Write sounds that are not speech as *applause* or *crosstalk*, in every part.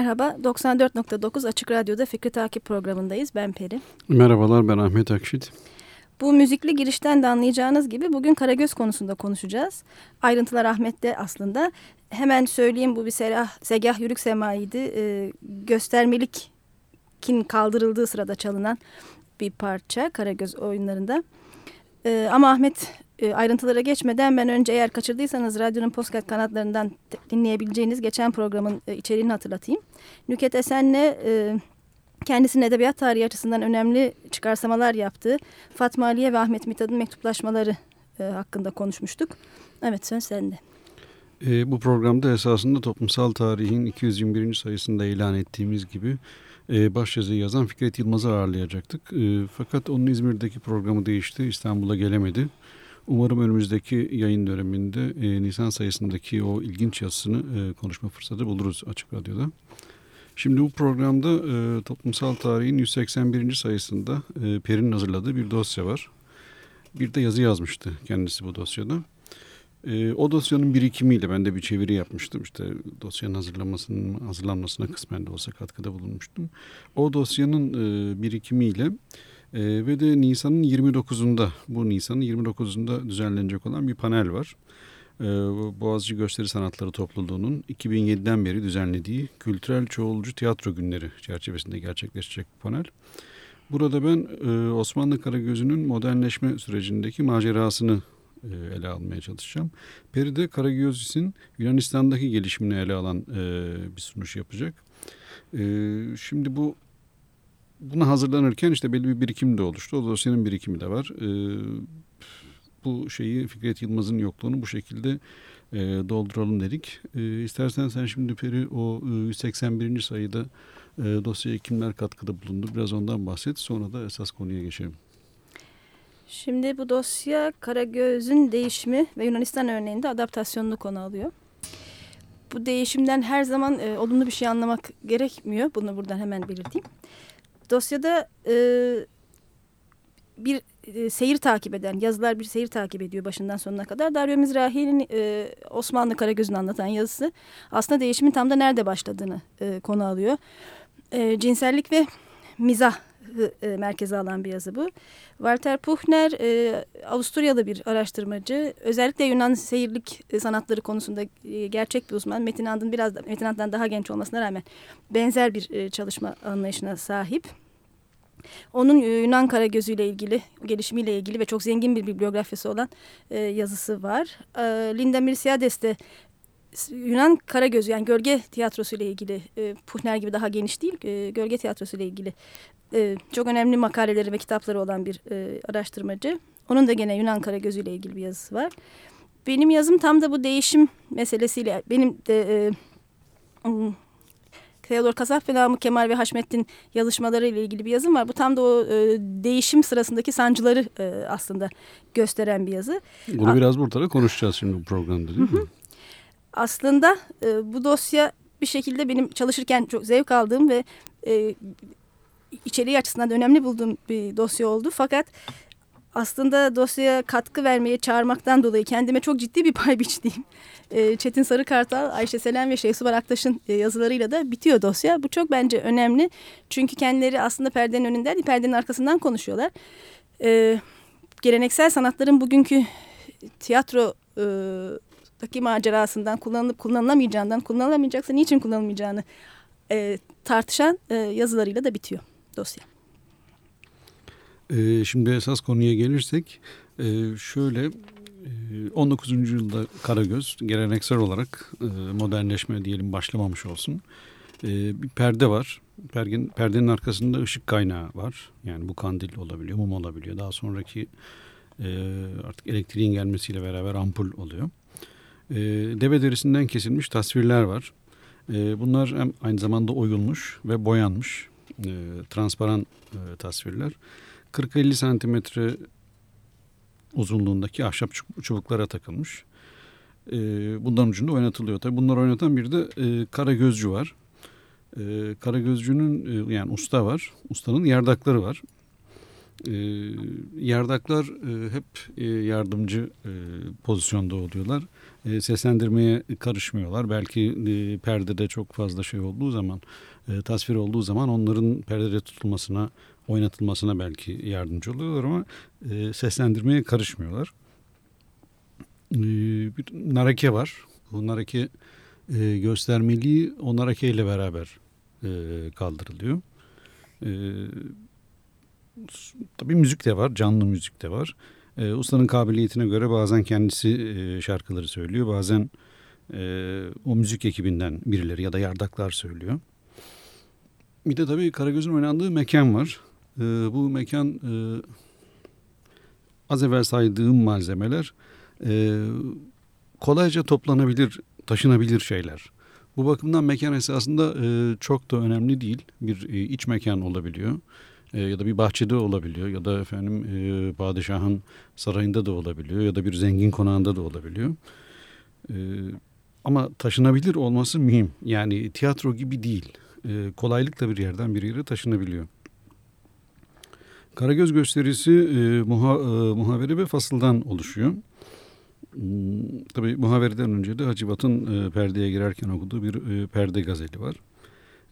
Merhaba, 94.9 Açık Radyo'da Fikri Takip programındayız. Ben Peri. Merhabalar, ben Ahmet Akşit. Bu müzikli girişten de anlayacağınız gibi bugün Karagöz konusunda konuşacağız. Ayrıntılar Ahmet'te aslında. Hemen söyleyeyim bu bir serah, segah yürük semayiydi. Ee, göstermelik'in kaldırıldığı sırada çalınan bir parça Karagöz oyunlarında. Ee, ama Ahmet e, ayrıntılara geçmeden ben önce eğer kaçırdıysanız radyonun podcast kanatlarından dinleyebileceğiniz geçen programın e, içeriğini hatırlatayım. Nüket Esen'le e, kendisinin edebiyat tarihi açısından önemli çıkarsamalar yaptığı Fatma Aliye ve Ahmet Mithat'ın mektuplaşmaları e, hakkında konuşmuştuk. Evet söz sende. E, bu programda esasında toplumsal tarihin 221. sayısında ilan ettiğimiz gibi e, başyazıyı yazan Fikret Yılmaz'ı ağırlayacaktık. E, fakat onun İzmir'deki programı değişti. İstanbul'a gelemedi. Umarım önümüzdeki yayın döneminde e, Nisan sayısındaki o ilginç yazısını e, konuşma fırsatı buluruz Açık Radyo'da. Şimdi bu programda e, toplumsal tarihin 181. sayısında e, Peri'nin hazırladığı bir dosya var. Bir de yazı yazmıştı kendisi bu dosyada. E, o dosyanın birikimiyle ben de bir çeviri yapmıştım. İşte dosyanın hazırlanmasının hazırlanmasına kısmen de olsa katkıda bulunmuştum. O dosyanın e, birikimiyle e, ve de Nisan'ın 29'unda bu Nisan'ın 29'unda düzenlenecek olan bir panel var. E, Boğaziçi Gösteri Sanatları Topluluğu'nun 2007'den beri düzenlediği Kültürel Çoğulcu Tiyatro Günleri çerçevesinde gerçekleşecek bir panel. Burada ben e, Osmanlı Karagözü'nün modernleşme sürecindeki macerasını e, ele almaya çalışacağım. Peri de Karagöz'ün Yunanistan'daki gelişimini ele alan e, bir sunuş yapacak. E, şimdi bu buna hazırlanırken işte belli bir birikim de oluştu. O dosyanın birikimi de var. E, bu şeyi Fikret Yılmaz'ın yokluğunu bu şekilde e, dolduralım dedik. E, istersen sen şimdi Peri o e, 181. sayıda e, dosyaya kimler katkıda bulundu biraz ondan bahset. Sonra da esas konuya geçelim. Şimdi bu dosya Karagöz'ün değişimi ve Yunanistan örneğinde adaptasyonunu konu alıyor. Bu değişimden her zaman e, olumlu bir şey anlamak gerekmiyor. Bunu buradan hemen belirteyim. Dosyada e, bir e, seyir takip eden, yazılar bir seyir takip ediyor başından sonuna kadar. Dario Mizrahi'nin e, Osmanlı Karagöz'ünü anlatan yazısı aslında değişimin tam da nerede başladığını e, konu alıyor. E, cinsellik ve mizah e, merkeze alan bir yazı bu. Walter Puchner e, Avusturyalı bir araştırmacı. Özellikle Yunan seyirlik e, sanatları konusunda e, gerçek bir uzman. Metin And'ın biraz da Metin And'dan daha genç olmasına rağmen benzer bir e, çalışma anlayışına sahip. Onun e, Yunan Karagözü ile ilgili, gelişimiyle ilgili ve çok zengin bir bibliografyası olan e, yazısı var. E, Linda Mirsiades de Yunan Karagözü yani gölge tiyatrosu ile ilgili e, Puhner gibi daha geniş değil e, gölge tiyatrosu ile ilgili e, çok önemli makaleleri ve kitapları olan bir e, araştırmacı. Onun da gene Yunan Karagözü ile ilgili bir yazısı var. Benim yazım tam da bu değişim meselesiyle benim de e, Theodor Kasap ve Namık Kemal ve Haşmettin yazışmaları ile ilgili bir yazım var. Bu tam da o e, değişim sırasındaki sancıları e, aslında gösteren bir yazı. Bunu biraz burada da konuşacağız şimdi bu programda değil mi? Aslında e, bu dosya bir şekilde benim çalışırken çok zevk aldığım ve e, içeriği açısından önemli bulduğum bir dosya oldu. Fakat aslında dosyaya katkı vermeye çağırmaktan dolayı kendime çok ciddi bir pay *laughs* biçtiğim e, Çetin Sarıkartal, Ayşe Selen ve Şehsubar Aktaş'ın e, yazılarıyla da bitiyor dosya. Bu çok bence önemli. Çünkü kendileri aslında perdenin önünden perdenin arkasından konuşuyorlar. E, geleneksel sanatların bugünkü tiyatrodaki macerasından kullanılıp kullanılamayacağından kullanılamayacaksa niçin kullanılmayacağını tartışan yazılarıyla da bitiyor dosya. Ee, şimdi esas konuya gelirsek e, şöyle 19. E, yüzyılda Karagöz geleneksel olarak e, modernleşme diyelim başlamamış olsun. E, bir perde var. Perdenin, perdenin arkasında ışık kaynağı var. Yani bu kandil olabiliyor, mum olabiliyor. Daha sonraki artık elektriğin gelmesiyle beraber ampul oluyor. Deve derisinden kesilmiş tasvirler var. Bunlar hem aynı zamanda oyulmuş ve boyanmış transparan tasvirler. 40-50 santimetre uzunluğundaki ahşap çubuklara takılmış. E, bundan ucunda oynatılıyor. Tabii bunlar oynatan bir de e, kara gözcü var. E, kara gözcünün e, yani usta var. Ustanın yardakları var. E, yardaklar e, hep e, yardımcı e, pozisyonda oluyorlar. E, seslendirmeye karışmıyorlar. Belki e, perdede çok fazla şey olduğu zaman, e, tasvir olduğu zaman onların perdede tutulmasına, oynatılmasına belki yardımcı oluyorlar ama e, seslendirmeye karışmıyorlar. E, bir narake var. Bu narake e, göstermeliği o narake ile beraber e, kaldırılıyor. E, tabii müzik de var, canlı müzik de var. E, ustanın kabiliyetine göre bazen kendisi e, şarkıları söylüyor, bazen e, o müzik ekibinden birileri ya da yardaklar söylüyor. Bir de tabii Karagöz'ün oynandığı mekan var. E, bu mekan e, az evvel saydığım malzemeler e, kolayca toplanabilir, taşınabilir şeyler. Bu bakımdan mekan esasında e, çok da önemli değil. Bir e, iç mekan olabiliyor e, ya da bir bahçede olabiliyor ya da efendim e, padişahın sarayında da olabiliyor ya da bir zengin konağında da olabiliyor. E, ama taşınabilir olması mühim. Yani tiyatro gibi değil. E, kolaylıkla bir yerden bir yere taşınabiliyor. Karagöz gösterisi e, muha, e, muhavere ve fasıldan oluşuyor. Hmm, tabii muhavereden önce de Hacivat'ın e, perdeye girerken okuduğu bir e, perde gazeli var.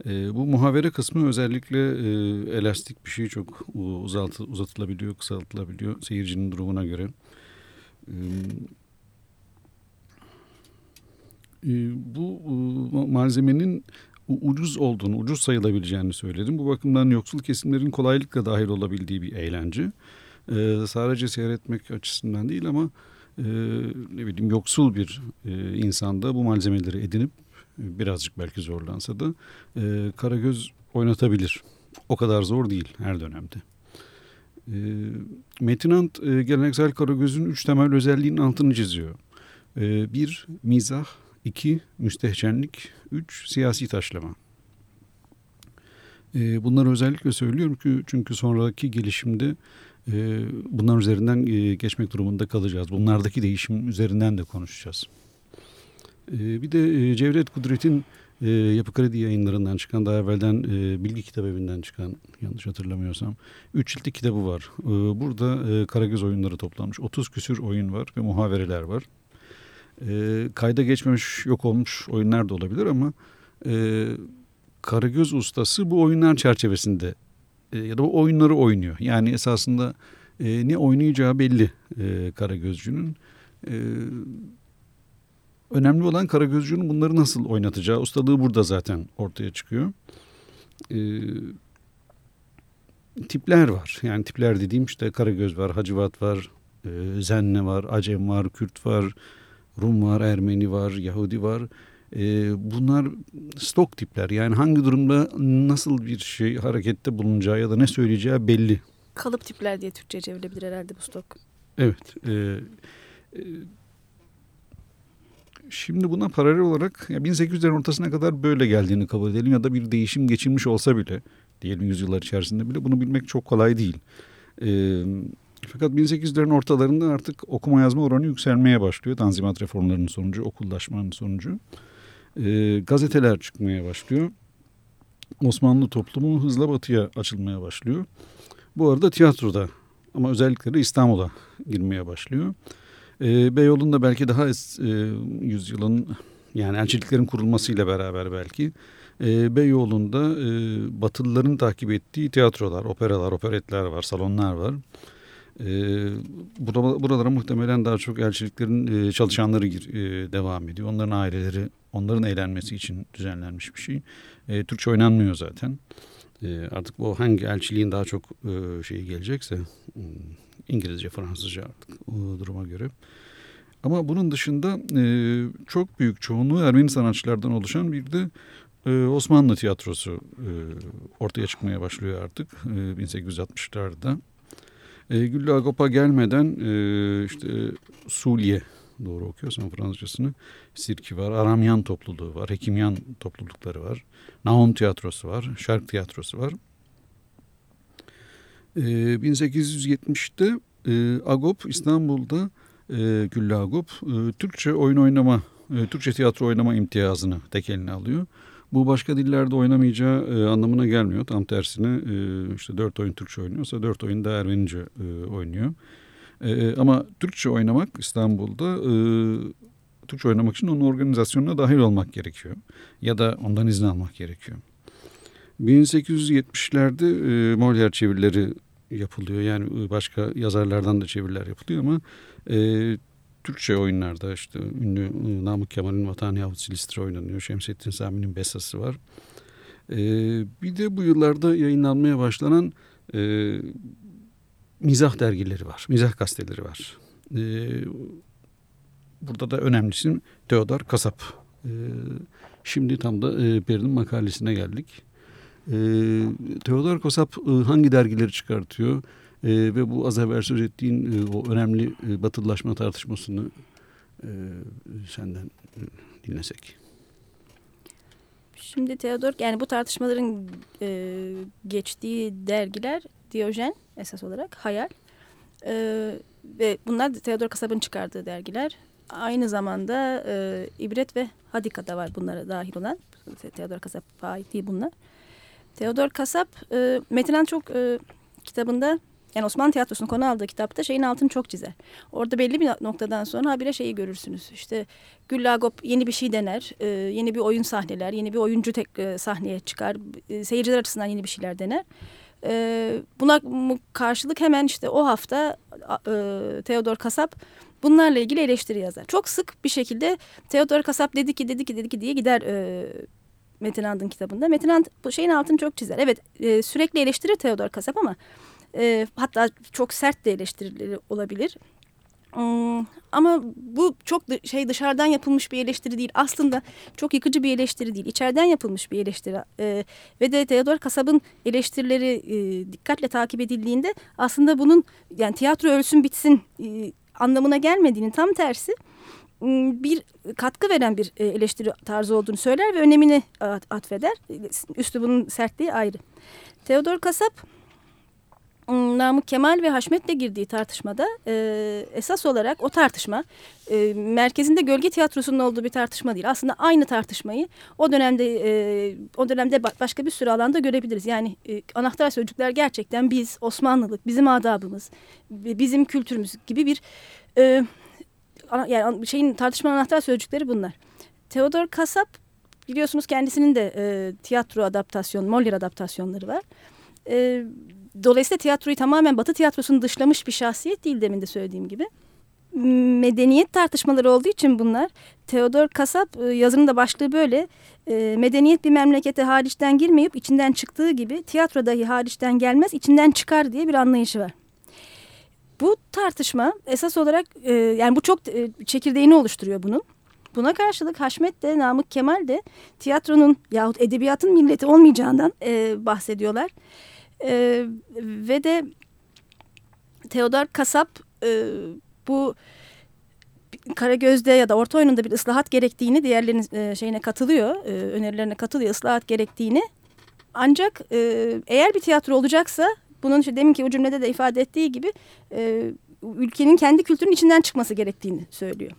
E, bu muhavere kısmı özellikle e, elastik bir şey çok uzatı, uzatılabiliyor, kısaltılabiliyor seyircinin durumuna göre. E, bu malzemenin ucuz olduğunu, ucuz sayılabileceğini söyledim. Bu bakımdan yoksul kesimlerin kolaylıkla dahil olabildiği bir eğlence. E, sadece seyretmek açısından değil ama e, ne bileyim yoksul bir e, insanda bu malzemeleri edinip birazcık belki zorlansa da e, Karagöz oynatabilir. O kadar zor değil her dönemde. E, Metinant e, geleneksel Karagöz'ün üç temel özelliğinin altını çiziyor. E, bir, mizah. İki müstehcenlik. Üç, siyasi taşlama. E, bunları özellikle söylüyorum ki çünkü sonraki gelişimde e, bunlar üzerinden e, geçmek durumunda kalacağız. Bunlardaki değişim üzerinden de konuşacağız. Ee, bir de e, Cevdet Kudret'in e, Yapı Kredi yayınlarından çıkan daha evvelden e, Bilgi Kitap Evi'nden çıkan yanlış hatırlamıyorsam 3 ciltlik kitabı var. E, burada e, Karagöz oyunları toplanmış. 30 küsür oyun var ve muhavereler var. E, kayda geçmemiş yok olmuş oyunlar da olabilir ama e, Karagöz ustası bu oyunlar çerçevesinde e, ya da o oyunları oynuyor. Yani esasında e, ne oynayacağı belli e, Karagözcünün. E, Önemli olan Karagözcü'nün bunları nasıl oynatacağı. Ustalığı burada zaten ortaya çıkıyor. Ee, tipler var. Yani tipler dediğim işte Karagöz var, Hacivat var, e, Zenne var, Acem var, Kürt var, Rum var, Ermeni var, Yahudi var. E, bunlar stok tipler. Yani hangi durumda nasıl bir şey harekette bulunacağı ya da ne söyleyeceği belli. Kalıp tipler diye Türkçe çevrilebilir herhalde bu stok. Evet. E, e, Şimdi buna paralel olarak ya 1800'lerin ortasına kadar böyle geldiğini kabul edelim ya da bir değişim geçirmiş olsa bile diyelim yüzyıllar içerisinde bile bunu bilmek çok kolay değil. Ee, fakat 1800'lerin ortalarında artık okuma yazma oranı yükselmeye başlıyor. Tanzimat reformlarının sonucu, okullaşmanın sonucu. Ee, gazeteler çıkmaya başlıyor. Osmanlı toplumu hızla batıya açılmaya başlıyor. Bu arada tiyatroda ama özellikle de İstanbul'a girmeye başlıyor. E, Beyoğlu'nda belki daha es, e, yüzyılın yani elçiliklerin kurulmasıyla beraber belki e, Beyoğlu'nda e, Batılıların takip ettiği tiyatrolar, operalar, operetler var, salonlar var. E, buralara muhtemelen daha çok elçiliklerin e, çalışanları e, devam ediyor. Onların aileleri, onların eğlenmesi için düzenlenmiş bir şey. E, Türkçe oynanmıyor zaten. E, artık bu hangi elçiliğin daha çok e, şeyi gelecekse hmm, İngilizce, Fransızca artık o duruma göre. Ama bunun dışında e, çok büyük çoğunluğu Ermeni sanatçılardan oluşan bir de e, Osmanlı tiyatrosu e, ortaya çıkmaya başlıyor artık e, 1860'larda. E, Güllü Agop'a gelmeden e, işte Sulye doğru okuyorsam Fransızcasını Sirki var, Aramyan topluluğu var, Hekimyan toplulukları var, Nahum tiyatrosu var, Şark tiyatrosu var. 1870'te ee, e, Agop İstanbul'da e, Güllü Agop e, Türkçe oyun oynama, e, Türkçe tiyatro oynama imtiyazını tek eline alıyor. Bu başka dillerde oynamayacağı e, anlamına gelmiyor. Tam tersine e, işte dört oyun Türkçe oynuyorsa dört oyun da Ermenice e, oynuyor. E, ama Türkçe oynamak İstanbul'da e, Türkçe oynamak için onun organizasyonuna dahil olmak gerekiyor. Ya da ondan izin almak gerekiyor. 1870'lerde e, Molière çevirileri yapılıyor. Yani başka yazarlardan da çeviriler yapılıyor ama e, Türkçe oyunlarda işte ünlü e, Namık Kemal'in Vatan Yahut Silistre oynanıyor. Şemsettin Sami'nin Besası var. E, bir de bu yıllarda yayınlanmaya başlanan e, mizah dergileri var. Mizah gazeteleri var. E, burada da önemlisi Teodor Kasap. E, şimdi tam da e, Peri'nin makalesine geldik. E, Teodor Kasap e, hangi dergileri çıkartıyor? E, ve bu az evvel söz ettiğin e, o önemli e, batılılaşma tartışmasını e, senden e, dinlesek. Şimdi Theodor yani bu tartışmaların e, geçtiği dergiler Diyojen esas olarak hayal e, ve bunlar Theodor Kasab'ın çıkardığı dergiler. Aynı zamanda e, İbret ve Hadika'da var bunlara dahil olan. Theodor Kasap'a ait değil bunlar. Theodor Kasap e, Metin çok e, kitabında yani Osmanlı tiyatrosunu konu aldığı kitapta şeyin altını çok çizer. Orada belli bir noktadan sonra habire şeyi görürsünüz. İşte Güllagop yeni bir şey dener, e, yeni bir oyun sahneler, yeni bir oyuncu tek e, sahneye çıkar, e, seyirciler açısından yeni bir şeyler dener. Buna karşılık hemen işte o hafta e, Theodor Kasap bunlarla ilgili eleştiri yazar. Çok sık bir şekilde Theodor Kasap dedi ki dedi ki dedi ki diye gider Metin And'ın kitabında. Metin And bu şeyin altını çok çizer. Evet sürekli eleştirir Theodor Kasap ama e, hatta çok sert de eleştirileri olabilir. Hmm, ama bu çok şey dışarıdan yapılmış bir eleştiri değil. Aslında çok yıkıcı bir eleştiri değil. İçeriden yapılmış bir eleştiri. Ee, ve de Theodor Kasab'ın eleştirileri e, dikkatle takip edildiğinde aslında bunun yani tiyatro ölsün bitsin e, anlamına gelmediğini tam tersi bir katkı veren bir e, eleştiri tarzı olduğunu söyler ve önemini atfeder. Üstü bunun sertliği ayrı. Theodor Kasap Namık Kemal ve Haşmet'le girdiği tartışmada e, esas olarak o tartışma e, merkezinde gölge tiyatrosunun olduğu bir tartışma değil. Aslında aynı tartışmayı o dönemde e, o dönemde başka bir sürü alanda görebiliriz. Yani e, anahtar sözcükler gerçekten biz Osmanlılık, bizim adabımız, bizim kültürümüz gibi bir e, yani şeyin tartışma anahtar sözcükleri bunlar. Theodor Kasap biliyorsunuz kendisinin de e, tiyatro adaptasyon, Molière adaptasyonları var. E, dolayısıyla tiyatroyu tamamen Batı tiyatrosunu dışlamış bir şahsiyet değil demin de söylediğim gibi. Medeniyet tartışmaları olduğu için bunlar. Theodor Kasap e, yazının da başlığı böyle. E, medeniyet bir memlekete hariçten girmeyip içinden çıktığı gibi tiyatro dahi hariçten gelmez içinden çıkar diye bir anlayışı var. Bu tartışma esas olarak e, yani bu çok çekirdeğini oluşturuyor bunun. Buna karşılık Haşmet de Namık Kemal de tiyatronun yahut edebiyatın milleti olmayacağından bahsediyorlar. E, ve de Theodor Kasap e, bu Karagöz'de ya da orta oyununda bir ıslahat gerektiğini diğerlerinin e, şeyine katılıyor, e, önerilerine katılıyor ıslahat gerektiğini. Ancak e, eğer bir tiyatro olacaksa bunun işte deminki o cümlede de ifade ettiği gibi e, ülkenin kendi kültürünün içinden çıkması gerektiğini söylüyor.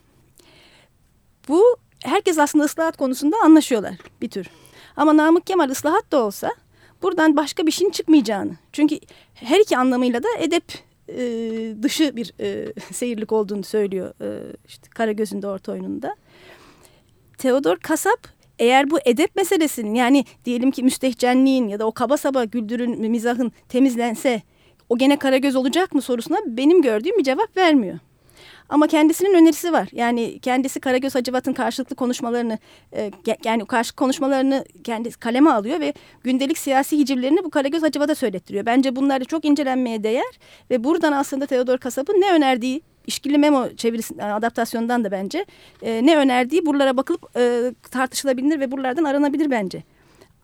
Bu herkes aslında ıslahat konusunda anlaşıyorlar bir tür. Ama Namık Kemal ıslahat da olsa buradan başka bir şeyin çıkmayacağını. Çünkü her iki anlamıyla da edep e, dışı bir e, *laughs* seyirlik olduğunu söylüyor e, işte Karagöz'ün de orta oyununda. Theodor Kasap eğer bu edep meselesinin yani diyelim ki müstehcenliğin ya da o kaba saba güldürün mizahın temizlense o gene Karagöz olacak mı sorusuna benim gördüğüm bir cevap vermiyor. Ama kendisinin önerisi var. Yani kendisi Karagöz Hacivat'ın karşılıklı konuşmalarını e, yani karşı konuşmalarını kendi kaleme alıyor ve gündelik siyasi hicivlerini bu Karagöz Hacivat'a söylettiriyor. Bence bunlar da çok incelenmeye değer ve buradan aslında Theodor Kasap'ın ne önerdiği işkili memo çevirisi adaptasyondan da bence e, ne önerdiği buralara bakılıp e, tartışılabilir ve buralardan aranabilir bence.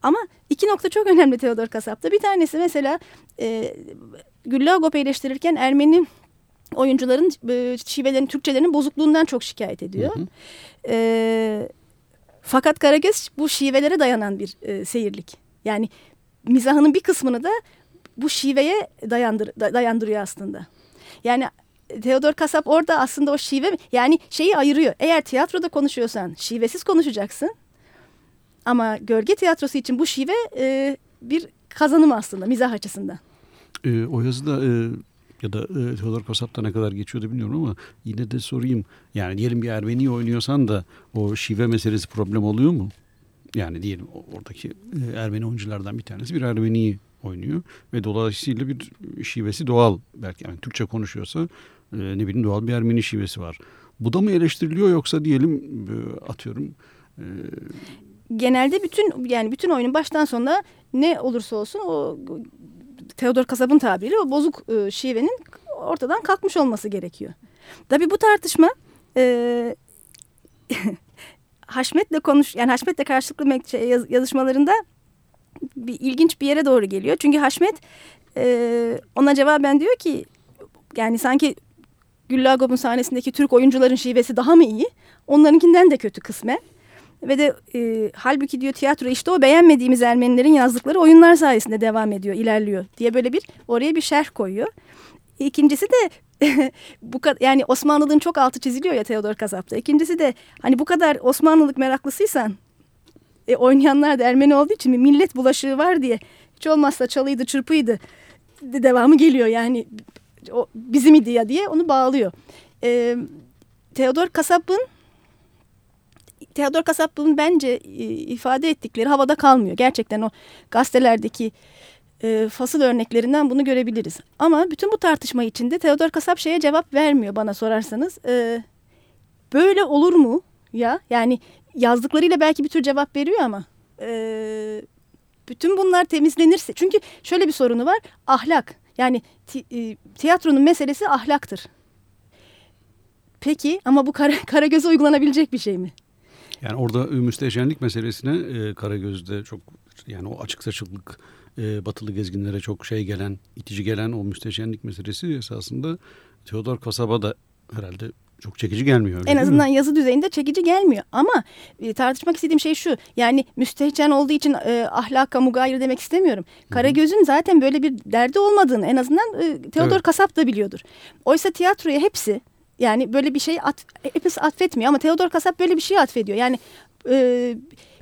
Ama iki nokta çok önemli Theodor Kasap'ta. Bir tanesi mesela e, Güllü Agop'u eleştirirken Ermeni oyuncuların e, şivelerin, Türkçelerinin bozukluğundan çok şikayet ediyor. Hı hı. E, fakat Karagöz bu şivelere dayanan bir e, seyirlik. Yani mizahının bir kısmını da bu şiveye dayandır, dayandırıyor aslında. Yani Theodor Kasap orada aslında o şive yani şeyi ayırıyor. Eğer tiyatroda konuşuyorsan şivesiz konuşacaksın. Ama gölge tiyatrosu için bu şive e, bir kazanım aslında mizah açısından. E, o yazıda e, ya da e, Theodor Kasap'ta ne kadar geçiyordu bilmiyorum ama yine de sorayım. Yani diyelim bir Ermeni oynuyorsan da o şive meselesi problem oluyor mu? Yani diyelim oradaki e, Ermeni oyunculardan bir tanesi bir Ermeniyi oynuyor ve dolayısıyla bir şivesi doğal belki yani Türkçe konuşuyorsa e, ne bileyim doğal bir Ermeni şivesi var. Bu da mı eleştiriliyor yoksa diyelim e, atıyorum e, genelde bütün yani bütün oyunun baştan sonuna ne olursa olsun o Theodor Kasab'ın tabiriyle o bozuk e, şivenin ortadan kalkmış olması gerekiyor. Tabii bu tartışma e, *laughs* Haşmet'le konuş yani Haşmet'le karşılıklı şey, yaz, yazışmalarında bir ilginç bir yere doğru geliyor. Çünkü Haşmet e, ona cevaben diyor ki yani sanki Güllagob'un sahnesindeki Türk oyuncuların şivesi daha mı iyi? Onlarınkinden de kötü kısmen. Ve de e, halbuki diyor tiyatro işte o beğenmediğimiz Ermenilerin yazdıkları oyunlar sayesinde devam ediyor, ilerliyor diye böyle bir oraya bir şerh koyuyor. İkincisi de *laughs* bu yani Osmanlılığın çok altı çiziliyor ya Teodor Kasap'ta. İkincisi de hani bu kadar Osmanlılık meraklısıysan e, oynayanlar da Ermeni olduğu için bir millet bulaşığı var diye hiç olmazsa çalıydı çırpıydı de devamı geliyor yani o bizim idi ya diye onu bağlıyor. E, Teodor Kasap'ın Theodor Kasap'ın bence e, ifade ettikleri havada kalmıyor. Gerçekten o gazetelerdeki e, fasıl örneklerinden bunu görebiliriz. Ama bütün bu tartışma içinde Theodor Kasap şeye cevap vermiyor bana sorarsanız. E, böyle olur mu ya? Yani yazdıklarıyla belki bir tür cevap veriyor ama bütün bunlar temizlenirse. Çünkü şöyle bir sorunu var. Ahlak. Yani ti, tiyatronun meselesi ahlaktır. Peki ama bu kara, *laughs* kara göze uygulanabilecek bir şey mi? Yani orada müsteşenlik meselesine e, Karagöz'de çok yani o açık saçıklık e, batılı gezginlere çok şey gelen, itici gelen o müsteşenlik meselesi esasında Theodor Kasaba da herhalde çok çekici gelmiyor. En azından mi? yazı düzeyinde çekici gelmiyor. Ama e, tartışmak istediğim şey şu. Yani müstehcen olduğu için e, ahlaka mugayir demek istemiyorum. Karagöz'ün zaten böyle bir derdi olmadığını en azından e, Theodor evet. Kasap da biliyordur. Oysa tiyatroya hepsi yani böyle bir şey at, hepsi atfetmiyor ama Theodor Kasap böyle bir şey atfediyor. Yani e,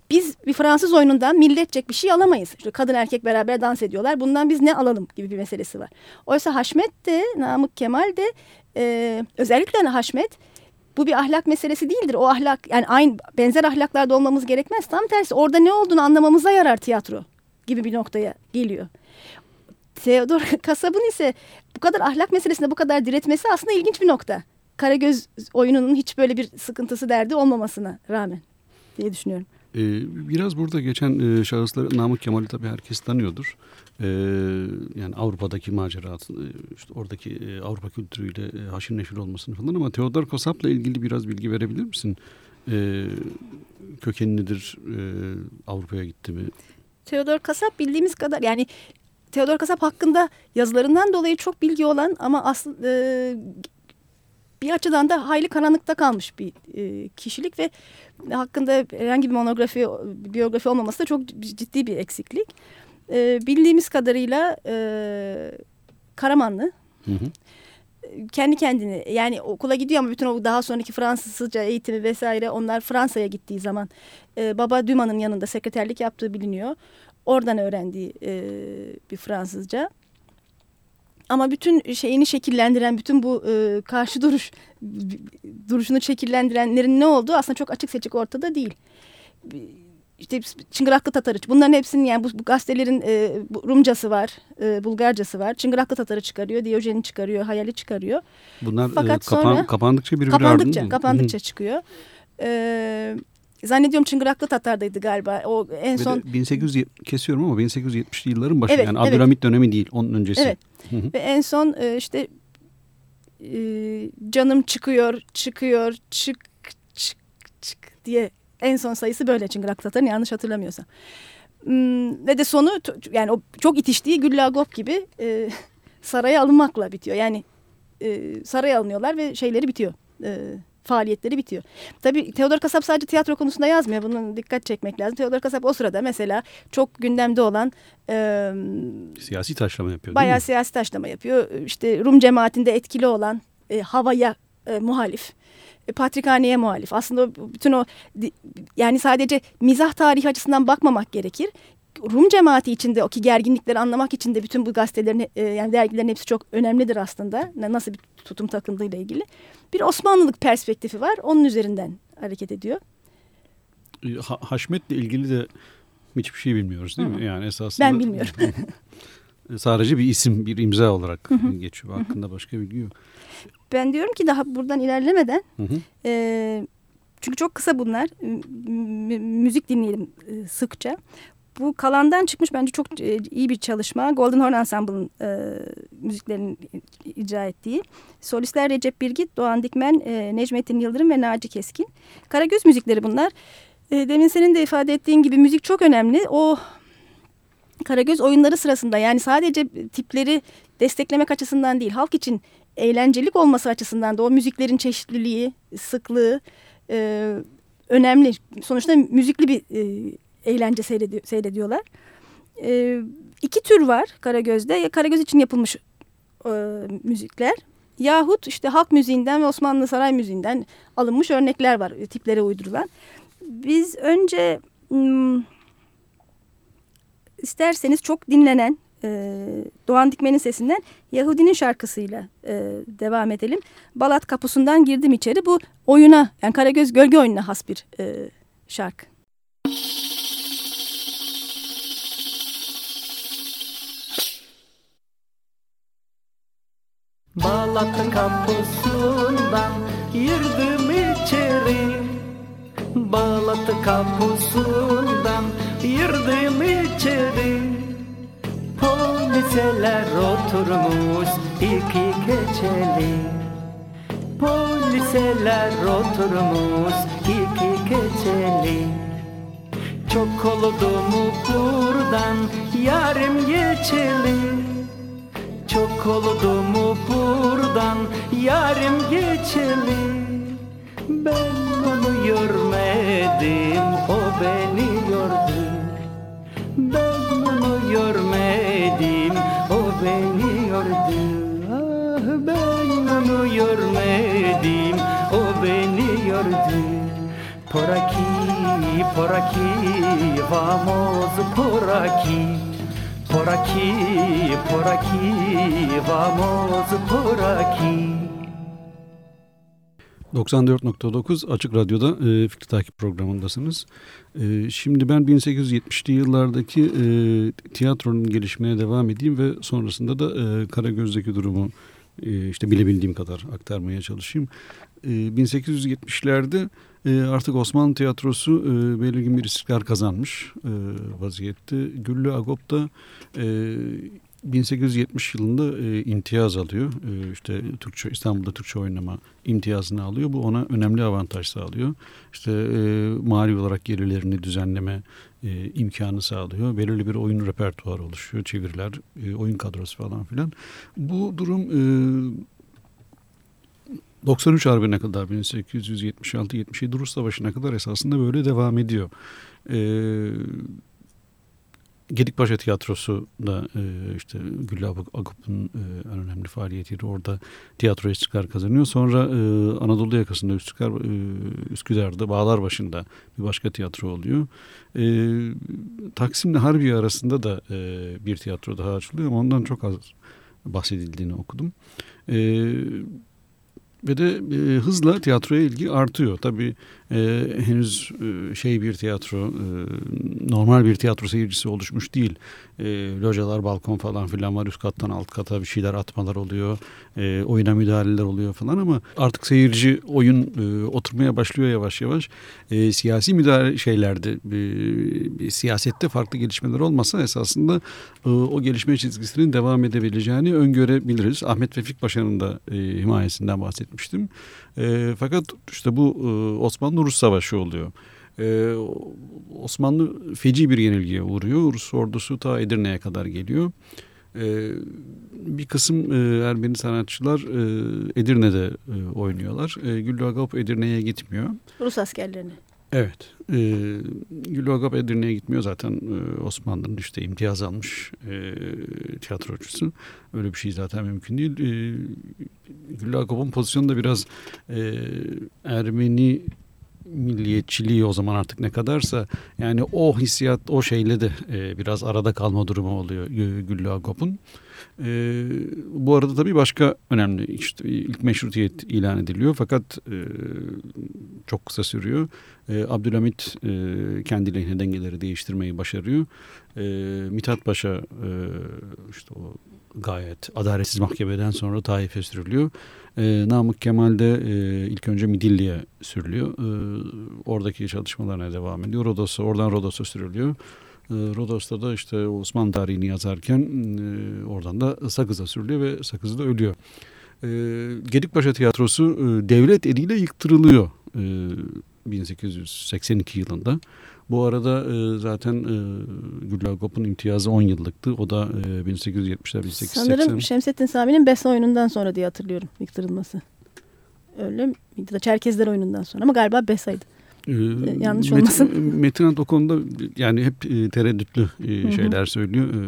biz bir Fransız oyunundan milletçek bir şey alamayız. İşte kadın erkek beraber dans ediyorlar. Bundan biz ne alalım gibi bir meselesi var. Oysa Haşmet de Namık Kemal de e, özellikle Haşmet bu bir ahlak meselesi değildir. O ahlak yani aynı benzer ahlaklarda olmamız gerekmez. Tam tersi orada ne olduğunu anlamamıza yarar tiyatro gibi bir noktaya geliyor. Theodor Kasab'ın *laughs* ise bu kadar ahlak meselesinde bu kadar diretmesi aslında ilginç bir nokta. Karagöz oyununun hiç böyle bir sıkıntısı derdi olmamasına rağmen diye düşünüyorum. Ee, biraz burada geçen e, şahısları Namık Kemal'i tabii herkes tanıyordur. Ee, yani Avrupa'daki maceratı, e, işte oradaki e, Avrupa kültürüyle e, haşir neşir olmasını falan ama Theodor Kosap'la ilgili biraz bilgi verebilir misin? Ee, kökeni nedir? Ee, Avrupa'ya gitti mi? Theodor Kasap bildiğimiz kadar yani Theodor Kasap hakkında yazılarından dolayı çok bilgi olan ama aslında e, bir açıdan da hayli karanlıkta kalmış bir e, kişilik ve hakkında herhangi bir monografi, bir biyografi olmaması da çok ciddi bir eksiklik. E, bildiğimiz kadarıyla e, Karamanlı. Hı hı. Kendi kendini yani okula gidiyor ama bütün o daha sonraki Fransızca eğitimi vesaire onlar Fransa'ya gittiği zaman e, Baba Duma'nın yanında sekreterlik yaptığı biliniyor. Oradan öğrendiği e, bir Fransızca. Ama bütün şeyini şekillendiren, bütün bu e, karşı duruş duruşunu şekillendirenlerin ne olduğu aslında çok açık seçik ortada değil. İşte Çıngıraklı Tatarı, bunların hepsinin yani bu, bu gazetelerin e, Rumcası var, e, Bulgarcası var. Çıngıraklı Tatarı çıkarıyor, Diyojen'i çıkarıyor, Hayal'i çıkarıyor. Bunlar e, Fakat e, kapan, sonra, kapandıkça birbirine Kapandıkça, kapandıkça çıkıyor. Evet. Zannediyorum Çıngıraklı Tatar'daydı galiba. O en son... 1800 kesiyorum ama 1870'li yılların başı evet, yani evet. Abdülhamit dönemi değil onun öncesi. Evet. Ve en son e, işte e, canım çıkıyor, çıkıyor, çık, çık, çık diye en son sayısı böyle Çıngıraklı Tatar'ın yanlış hatırlamıyorsam. Hmm, ve de sonu yani o çok itiştiği Güllagop gibi e, *laughs* saraya alınmakla bitiyor. Yani e, saraya alınıyorlar ve şeyleri bitiyor. E, faaliyetleri bitiyor. Tabii Teodor Kasap sadece tiyatro konusunda yazmıyor. Bunun dikkat çekmek lazım. Teodor Kasap o sırada mesela çok gündemde olan e, siyasi taşlama yapıyor. Bayağı siyasi taşlama yapıyor. İşte Rum cemaatinde etkili olan e, havaya e, muhalif e, patrikhaneye muhalif. Aslında bütün o yani sadece mizah tarihi açısından bakmamak gerekir. Rum cemaati içinde o ki gerginlikleri anlamak için de bütün bu gazetelerin e, yani dergilerin hepsi çok önemlidir aslında. Nasıl bir tutum takındığıyla ilgili. Bir Osmanlılık perspektifi var. Onun üzerinden hareket ediyor. Ha, Haşmet'le ilgili de hiçbir şey bilmiyoruz değil Hı. mi? Yani esasında Ben bilmiyorum. sadece bir isim, bir imza olarak geçiyor. Hakkında başka bilgi yok. Ben diyorum ki daha buradan ilerlemeden E, çünkü çok kısa bunlar. müzik dinleyelim e, sıkça. Bu kalandan çıkmış bence çok e, iyi bir çalışma. Golden Horn Ensemble'ın e, müziklerini icra ettiği. Solistler Recep Birgit, Doğan Dikmen, e, Necmettin Yıldırım ve Naci Keskin. Karagöz müzikleri bunlar. E, demin senin de ifade ettiğin gibi müzik çok önemli. O Karagöz oyunları sırasında yani sadece tipleri desteklemek açısından değil halk için eğlencelik olması açısından da o müziklerin çeşitliliği, sıklığı e, önemli. Sonuçta müzikli bir e, eğlence seyredi seyrediyorlar. E, iki tür var Karagöz'de. Ya Karagöz için yapılmış e, müzikler yahut işte halk müziğinden ve Osmanlı saray müziğinden alınmış örnekler var e, tiplere uydurulan. Biz önce isterseniz çok dinlenen e, Doğan Dikmen'in sesinden Yahudinin şarkısıyla e, devam edelim. Balat kapusundan girdim içeri. Bu oyuna yani Karagöz gölge oyununa has bir e, şarkı. Balat kapusundan girdim içeri. Balat kapusundan girdim içeri. Poliseler oturmuş iki keçeli Poliseler oturmuş iki keçeli Çok oldu mu buradan yarım geçeli Çok oldu mu buradan yarım geçeli. Ben onu görmedim o beni gördü. Ben onu görmedim o beni gördü. Ah ben onu görmedim o beni gördü. Por aquí, por aquí, vamos por aquí Por aquí, por aquí, vamos por aquí 94.9 Açık Radyo'da e, Fikri Takip programındasınız. E, şimdi ben 1870'li yıllardaki e, tiyatronun gelişmeye devam edeyim ve sonrasında da e, Karagöz'deki durumu e, işte bilebildiğim kadar aktarmaya çalışayım. E, 1870'lerde e, artık Osmanlı tiyatrosu e, belirgin bir istikrar kazanmış e, vaziyette. Güllü Agop da e, 1870 yılında e, imtiyaz alıyor. E, işte Türkçe İstanbul'da Türkçe oynama imtiyazını alıyor. Bu ona önemli avantaj sağlıyor. İşte e, mali olarak gelirlerini düzenleme e, imkanı sağlıyor. Belirli bir oyun repertuarı oluşuyor. Çeviriler, e, oyun kadrosu falan filan. Bu durum e, 93 Harbi'ne kadar 1876-77 Rus Savaşı'na kadar esasında böyle devam ediyor. Eee Gedikpaşa Tiyatrosu da e, işte Güllü Agup'un e, en önemli faaliyetiydi. Orada tiyatro istikrar kazanıyor. Sonra e, Anadolu yakasında Üsküdar, e, Üsküdar'da Bağlarbaşı'nda bir başka tiyatro oluyor. E, Taksim'le Harbiye arasında da e, bir tiyatro daha açılıyor ama ondan çok az bahsedildiğini okudum. E, ve de e, hızla tiyatroya ilgi artıyor. Tabii e, henüz e, şey bir tiyatro, e, normal bir tiyatro seyircisi oluşmuş değil. E, localar, balkon falan filan var. Üst kattan alt kata bir şeyler atmalar oluyor. E, oyuna müdahaleler oluyor falan ama artık seyirci oyun e, oturmaya başlıyor yavaş yavaş. Siyasi müdahale şeylerde, siyasette farklı gelişmeler olmasa esasında o gelişme çizgisinin devam edebileceğini öngörebiliriz. Ahmet Vefik Paşa'nın da e, himayesinden bahsetmiştim. E, fakat işte bu e, Osmanlı-Rus Savaşı oluyor. E, Osmanlı feci bir yenilgiye uğruyor. Rus ordusu ta Edirne'ye kadar geliyor. E, bir kısım e, Ermeni sanatçılar e, Edirne'de e, oynuyorlar. E, Güllü Agap Edirne'ye gitmiyor. Rus askerlerini. Evet. E, Gülagap Edirne'ye gitmiyor zaten e, Osmanlı'nın işte imtiyaz almış e, tiyatrocusu. Öyle bir şey zaten mümkün değil. E, Gülagap'ın pozisyonu da biraz e, Ermeni milliyetçiliği o zaman artık ne kadarsa yani o hissiyat o şeyle de e, biraz arada kalma durumu oluyor Güllü Agop'un. E, bu arada tabii başka önemli işte ilk meşrutiyet ilan ediliyor fakat e, çok kısa sürüyor. E, Abdülhamit e, kendi lehine dengeleri değiştirmeyi başarıyor. E, Mithat Paşa e, işte o gayet adaletsiz mahkemeden sonra Taif'e sürülüyor. E, Namık Kemal de e, ilk önce Midilli'ye sürülüyor. E, oradaki çalışmalarına devam ediyor. Rodos'a, oradan Rodos'a sürülüyor. E, Rodos'ta da işte Osmanlı tarihini yazarken e, oradan da Sakız'a sürülüyor ve Sakız'da ölüyor. E, Gedikpaşa Tiyatrosu e, devlet eliyle yıktırılıyor e, 1882 yılında. Bu arada e, zaten e, Güllagop'un imtiyazı 10 yıllıktı. O da e, 1870'ler 1880. Sanırım Şemsettin Sami'nin Besa oyunundan sonra diye hatırlıyorum yıktırılması. Öyle miydi? Çerkezler oyunundan sonra ama galiba Besa'ydı. Ee, Yanlış Metin, olmasın. *laughs* Metin o konuda yani hep e, tereddütlü şeyler Hı-hı. söylüyor. E,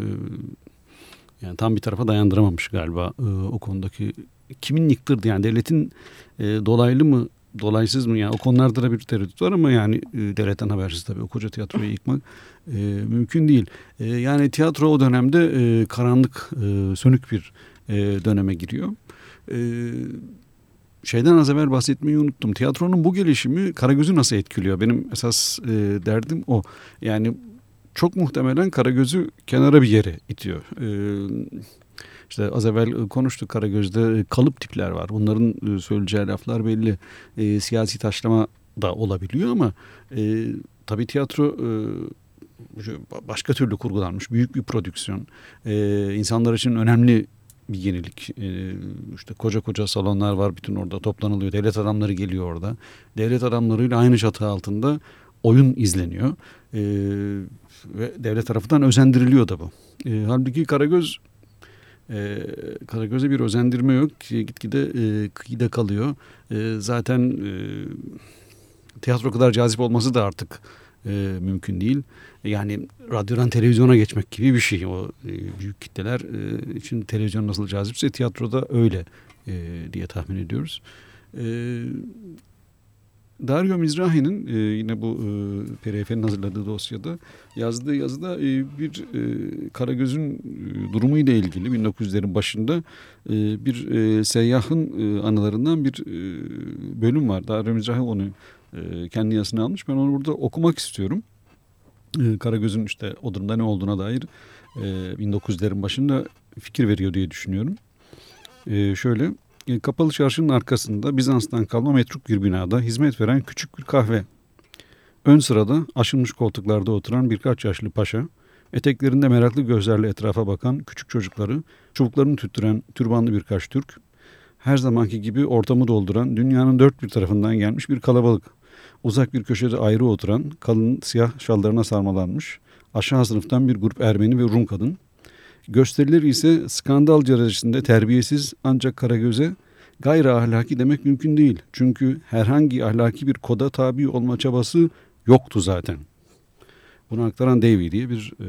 yani tam bir tarafa dayandıramamış galiba e, o konudaki kimin yıktırdı yani devletin dolaylı mı dolaysız mı yani o konularda da bir tereddüt var ama yani e, devletten habersiz tabii o koca tiyatroyu yıkmak e, mümkün değil. E, yani tiyatro o dönemde e, karanlık e, sönük bir e, döneme giriyor. E, şeyden az evvel bahsetmeyi unuttum. Tiyatronun bu gelişimi Karagöz'ü nasıl etkiliyor? Benim esas e, derdim o. Yani çok muhtemelen Karagöz'ü kenara bir yere itiyor. E, işte az evvel konuştuk Karagöz'de e, kalıp tipler var. Bunların e, söyleyeceği laflar belli. E, siyasi taşlama da olabiliyor ama e, tabii tiyatro e, başka türlü kurgulanmış. Büyük bir prodüksiyon. E, insanlar için önemli bir yenilik. E, işte koca koca salonlar var bütün orada toplanılıyor. Devlet adamları geliyor orada. Devlet adamlarıyla aynı çatı altında oyun izleniyor. E, ve devlet tarafından özendiriliyor da bu. E, halbuki Karagöz e, Karagöz'e bir özendirme yok. Gitgide e, kıyıda kalıyor. E, zaten e, tiyatro kadar cazip olması da artık e, mümkün değil. Yani radyodan televizyona geçmek gibi bir şey. O e, büyük kitleler e, için televizyon nasıl cazipse tiyatroda öyle e, diye tahmin ediyoruz. E, Dario Mizrahi'nin e, yine bu e, PRF'nin hazırladığı dosyada yazdığı yazıda e, bir e, Karagöz'ün e, durumu ile ilgili 1900'lerin başında e, bir e, seyyahın e, anılarından bir e, bölüm var. Dario Mizrahi onu e, kendi yazısına almış. Ben onu burada okumak istiyorum. E, Karagöz'ün işte o durumda ne olduğuna dair e, 1900'lerin başında fikir veriyor diye düşünüyorum. E, şöyle Kapalı çarşının arkasında Bizans'tan kalma metruk bir binada hizmet veren küçük bir kahve. Ön sırada aşınmış koltuklarda oturan birkaç yaşlı paşa, eteklerinde meraklı gözlerle etrafa bakan küçük çocukları, çubuklarını tüttüren türbanlı birkaç Türk, her zamanki gibi ortamı dolduran dünyanın dört bir tarafından gelmiş bir kalabalık. Uzak bir köşede ayrı oturan, kalın siyah şallarına sarmalanmış, aşağı sınıftan bir grup Ermeni ve Rum kadın, Gösterileri ise skandal derecesinde terbiyesiz ancak Karagöz'e gayri ahlaki demek mümkün değil. Çünkü herhangi ahlaki bir koda tabi olma çabası yoktu zaten. Bunu aktaran Davy diye bir e,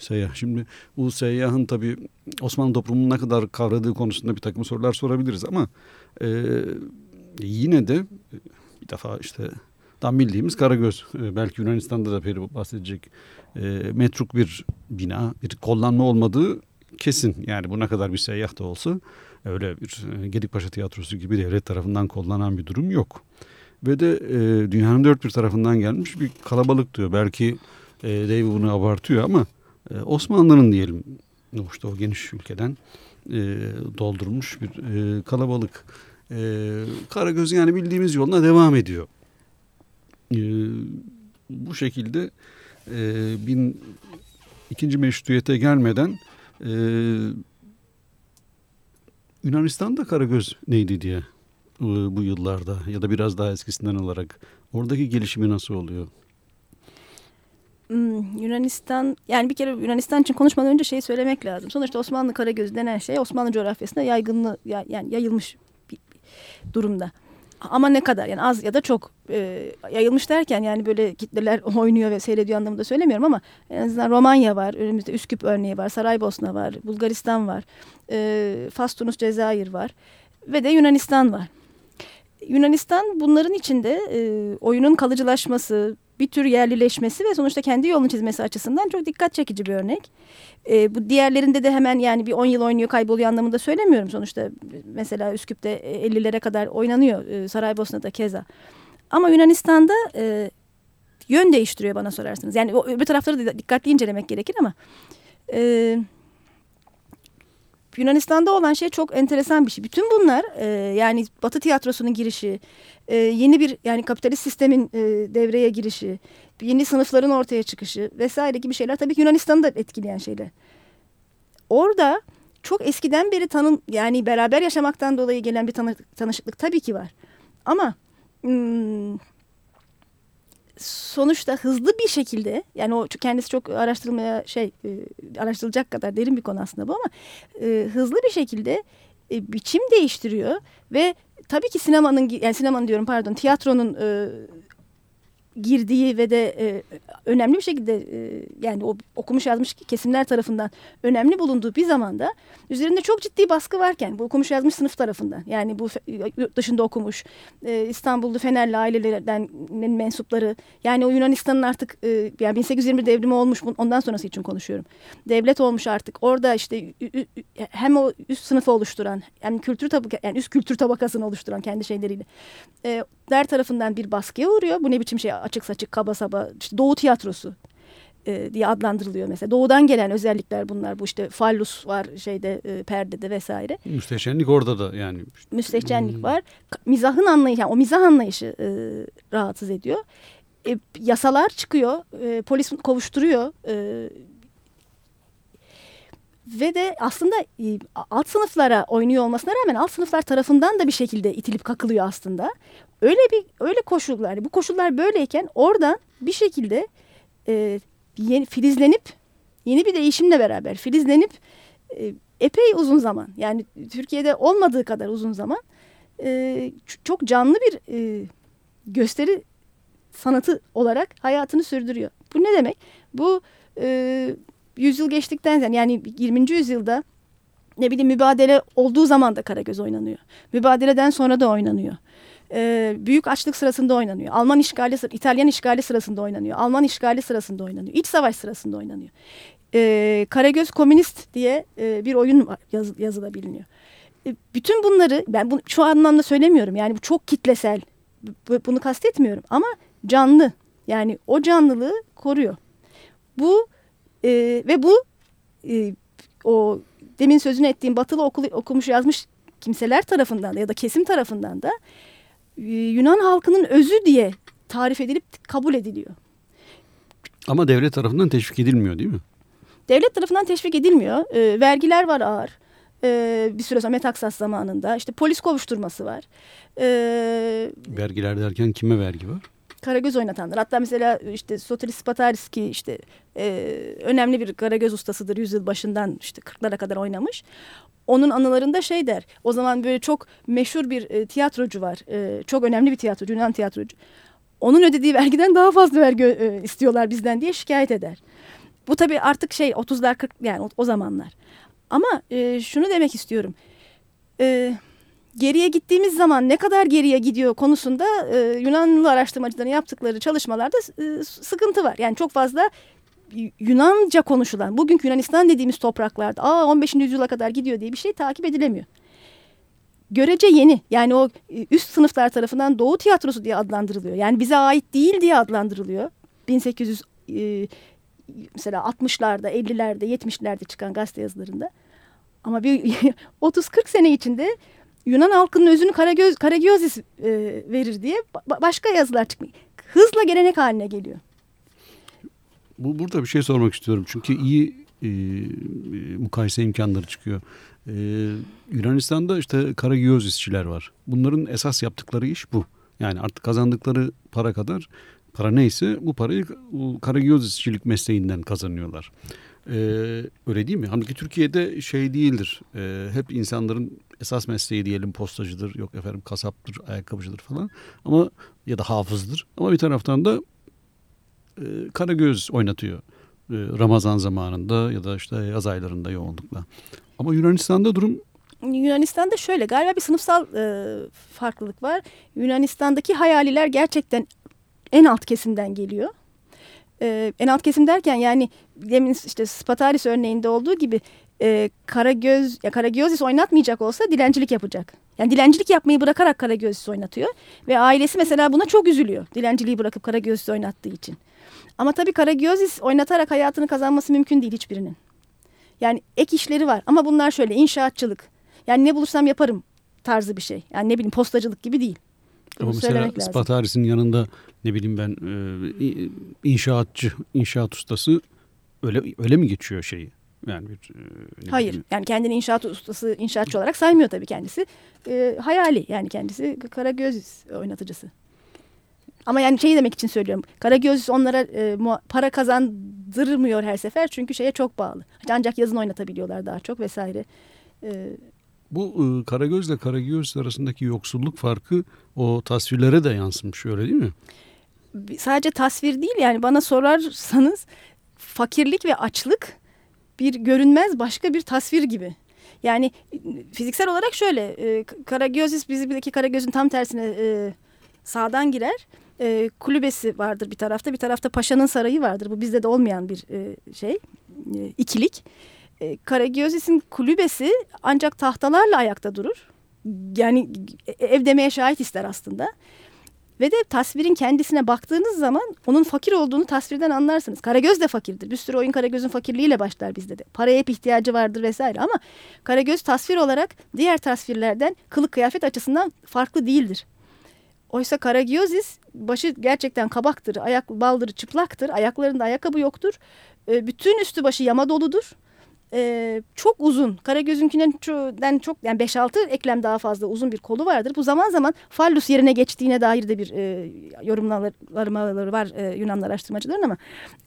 seyyah. Şimdi bu seyyahın tabi Osmanlı toplumunun ne kadar kavradığı konusunda bir takım sorular sorabiliriz ama e, yine de bir defa işte tam bildiğimiz Karagöz. E, belki Yunanistan'da da peri bahsedecek e, metruk bir bina, bir kollanma olmadığı kesin. Yani bu ne kadar bir seyyah da olsa öyle bir e, Gedikpaşa Tiyatrosu gibi devlet tarafından kollanan bir durum yok. Ve de e, dünyanın dört bir tarafından gelmiş bir kalabalık diyor. Belki e, Davy bunu abartıyor ama e, Osmanlı'nın diyelim işte o geniş ülkeden e, doldurmuş bir e, kalabalık. E, Karagöz yani bildiğimiz yoluna devam ediyor. E, bu şekilde e, bin, ikinci meşruiyete gelmeden e, Yunanistan'da Karagöz neydi diye e, bu yıllarda ya da biraz daha eskisinden olarak oradaki gelişimi nasıl oluyor? Hmm, Yunanistan yani bir kere Yunanistan için konuşmadan önce şeyi söylemek lazım. Sonuçta Osmanlı Karagöz denen şey Osmanlı coğrafyasında yaygınlığı yani yayılmış bir durumda. Ama ne kadar yani az ya da çok e, yayılmış derken yani böyle kitleler *laughs* oynuyor ve seyrediyor anlamında söylemiyorum ama en azından Romanya var, önümüzde Üsküp örneği var, Saraybosna var, Bulgaristan var, e, Fas, Tunus, Cezayir var ve de Yunanistan var. Yunanistan bunların içinde e, oyunun kalıcılaşması, bir tür yerlileşmesi ve sonuçta kendi yolunu çizmesi açısından çok dikkat çekici bir örnek. E, bu diğerlerinde de hemen yani bir 10 yıl oynuyor kayboluyor anlamında söylemiyorum. Sonuçta mesela Üsküp'te 50'lere kadar oynanıyor. E, Saraybosna'da keza. Ama Yunanistan'da e, yön değiştiriyor bana sorarsanız. Yani o öbür tarafları da dikkatli incelemek gerekir ama... E, Yunanistan'da olan şey çok enteresan bir şey. Bütün bunlar e, yani Batı tiyatrosunun girişi, e, yeni bir yani kapitalist sistemin e, devreye girişi, yeni sınıfların ortaya çıkışı vesaire gibi şeyler tabii ki Yunanistan'ı da etkileyen şeyler. Orada çok eskiden beri tanın yani beraber yaşamaktan dolayı gelen bir tanı, tanışıklık tabii ki var. Ama hmm, sonuçta hızlı bir şekilde yani o kendisi çok araştırılmaya şey e, araştırılacak kadar derin bir konu aslında bu ama e, hızlı bir şekilde e, biçim değiştiriyor ve tabii ki sinemanın yani sinemanın diyorum pardon tiyatronun girdiği ve de e, önemli bir şekilde e, yani o okumuş yazmış kesimler tarafından önemli bulunduğu bir zamanda üzerinde çok ciddi baskı varken bu okumuş yazmış sınıf tarafından yani bu yurt dışında okumuş e, İstanbul'da Fenerli ailelerden mensupları yani o Yunanistan'ın artık e, yani 1821 devrimi olmuş ondan sonrası için konuşuyorum. Devlet olmuş artık orada işte hem o üst sınıfı oluşturan hem kültür tabaka yani üst kültür tabakasını oluşturan kendi şeyleriyle e, der tarafından bir baskıya uğruyor. Bu ne biçim şey açık saçık kaba saba işte Doğu tiyatrosu e, diye adlandırılıyor mesela. Doğudan gelen özellikler bunlar. Bu işte fallus var şeyde e, perdede vesaire. Müstehcenlik orada da yani. Müstehcenlik hmm. var. Mizahın anlayışı yani o mizah anlayışı e, rahatsız ediyor. E, yasalar çıkıyor. E, polis kovuşturuyor. E, ve de aslında e, alt sınıflara oynuyor olmasına rağmen alt sınıflar tarafından da bir şekilde itilip kakılıyor aslında. Öyle bir öyle koşullar, bu koşullar böyleyken oradan bir şekilde e, yeni, filizlenip yeni bir değişimle beraber filizlenip e, epey uzun zaman yani Türkiye'de olmadığı kadar uzun zaman e, çok canlı bir e, gösteri sanatı olarak hayatını sürdürüyor. Bu ne demek? Bu e, yüzyıl geçtikten sonra yani 20. yüzyılda ne bileyim mübadele olduğu zaman da Karagöz oynanıyor. Mübadeleden sonra da oynanıyor. Ee, büyük açlık sırasında oynanıyor. Alman işgali, İtalyan işgali sırasında oynanıyor. Alman işgali sırasında oynanıyor. İç savaş sırasında oynanıyor. Ee, Karagöz Komünist diye e, bir oyun var, yaz, yazıda biliniyor. E, bütün bunları ben bu, şu anlamda söylemiyorum. Yani bu çok kitlesel. Bu, bunu kastetmiyorum ama canlı. Yani o canlılığı koruyor. Bu e, ve bu e, o demin sözünü ettiğim batılı okul, okumuş yazmış kimseler tarafından ya da kesim tarafından da e, Yunan halkının özü diye tarif edilip kabul ediliyor. Ama devlet tarafından teşvik edilmiyor değil mi? Devlet tarafından teşvik edilmiyor. E, vergiler var ağır. E, bir süre sonra Metaksas zamanında. işte polis kovuşturması var. E, vergiler derken kime vergi var? Karagöz oynatanlar. Hatta mesela işte Sotiris Spataris ki işte e, önemli bir karagöz ustasıdır. Yüzyıl başından işte 40'lara kadar oynamış. Onun anılarında şey der. O zaman böyle çok meşhur bir e, tiyatrocu var. E, çok önemli bir tiyatrocu, Yunan tiyatrocu. Onun ödediği vergiden daha fazla vergi e, istiyorlar bizden diye şikayet eder. Bu tabii artık şey 30'lar 40 yani o, o zamanlar. Ama e, şunu demek istiyorum. E, geriye gittiğimiz zaman ne kadar geriye gidiyor konusunda e, Yunanlı araştırmacıların yaptıkları çalışmalarda e, sıkıntı var. Yani çok fazla Yunanca konuşulan, bugünkü Yunanistan dediğimiz topraklarda aa 15. yüzyıla kadar gidiyor diye bir şey takip edilemiyor. Görece yeni yani o e, üst sınıflar tarafından Doğu tiyatrosu diye adlandırılıyor. Yani bize ait değil diye adlandırılıyor. 1800 e, mesela 60'larda, 50'lerde, 70'lerde çıkan gazete yazılarında. Ama bir *laughs* 30-40 sene içinde Yunan halkının özünü Karagöz, Karagiozis e, verir diye ba başka yazılar çıkmıyor. Hızla gelenek haline geliyor. Bu burada bir şey sormak istiyorum. Çünkü iyi e, mukayese imkanları çıkıyor. E, Yunanistan'da işte Karagiozisçiler var. Bunların esas yaptıkları iş bu. Yani artık kazandıkları para kadar para neyse bu parayı Karagiozisçilik mesleğinden kazanıyorlar. Ee, öyle değil mi? Halbuki Türkiye'de şey değildir. Ee, hep insanların esas mesleği diyelim postacıdır, yok efendim kasaptır, ayakkabıcıdır falan ama ya da hafızdır. Ama bir taraftan da e, Karagöz oynatıyor. E, Ramazan zamanında ya da işte yaz aylarında yoğunlukla. Ama Yunanistan'da durum Yunanistan'da şöyle galiba bir sınıfsal e, farklılık var. Yunanistan'daki hayaliler gerçekten en alt kesimden geliyor. E, en alt kesim derken yani demin işte Spatalis örneğinde olduğu gibi e, Karagöz ya Karagözis oynatmayacak olsa dilencilik yapacak. Yani dilencilik yapmayı bırakarak Karagözis oynatıyor ve ailesi mesela buna çok üzülüyor. Dilenciliği bırakıp Karagözis oynattığı için. Ama tabii Karagözis oynatarak hayatını kazanması mümkün değil hiçbirinin. Yani ek işleri var ama bunlar şöyle inşaatçılık. Yani ne bulursam yaparım tarzı bir şey. Yani ne bileyim postacılık gibi değil. Ama mesela Spataris'in yanında ne bileyim ben e, inşaatçı, inşaat ustası öyle öyle mi geçiyor şeyi? Yani bir, e, Hayır. Bileyim. Yani kendini inşaat ustası, inşaatçı olarak saymıyor tabii kendisi. E, hayali yani kendisi Karagöz oynatıcısı. Ama yani şey demek için söylüyorum. Karagöz onlara e, para kazandırmıyor her sefer çünkü şeye çok bağlı. Ancak yazın oynatabiliyorlar daha çok vesaire. E, bu e, Karagöz ile Karagöz arasındaki yoksulluk farkı o tasvirlere de yansımış öyle değil mi? Sadece tasvir değil yani bana sorarsanız fakirlik ve açlık bir görünmez başka bir tasvir gibi. Yani fiziksel olarak şöyle e, Karagözis bizdeki Karagöz'ün tam tersine e, sağdan girer. E, kulübesi vardır bir tarafta bir tarafta paşanın sarayı vardır. Bu bizde de olmayan bir e, şey e, ikilik. E, Karagözis'in kulübesi ancak tahtalarla ayakta durur. Yani e, ev demeye şahit ister aslında. Ve de tasvirin kendisine baktığınız zaman onun fakir olduğunu tasvirden anlarsınız. Karagöz de fakirdir. Bir sürü oyun Karagöz'ün fakirliğiyle başlar bizde de. Paraya hep ihtiyacı vardır vesaire ama Karagöz tasvir olarak diğer tasvirlerden kılık kıyafet açısından farklı değildir. Oysa Karagözis başı gerçekten kabaktır, ayak baldırı çıplaktır, ayaklarında ayakkabı yoktur. E, bütün üstü başı yama doludur e, çok uzun. Karagöz'ünkinden çok yani 5-6 eklem daha fazla uzun bir kolu vardır. Bu zaman zaman fallus yerine geçtiğine dair de bir e, yorumlamaları var e, Yunan araştırmacıların ama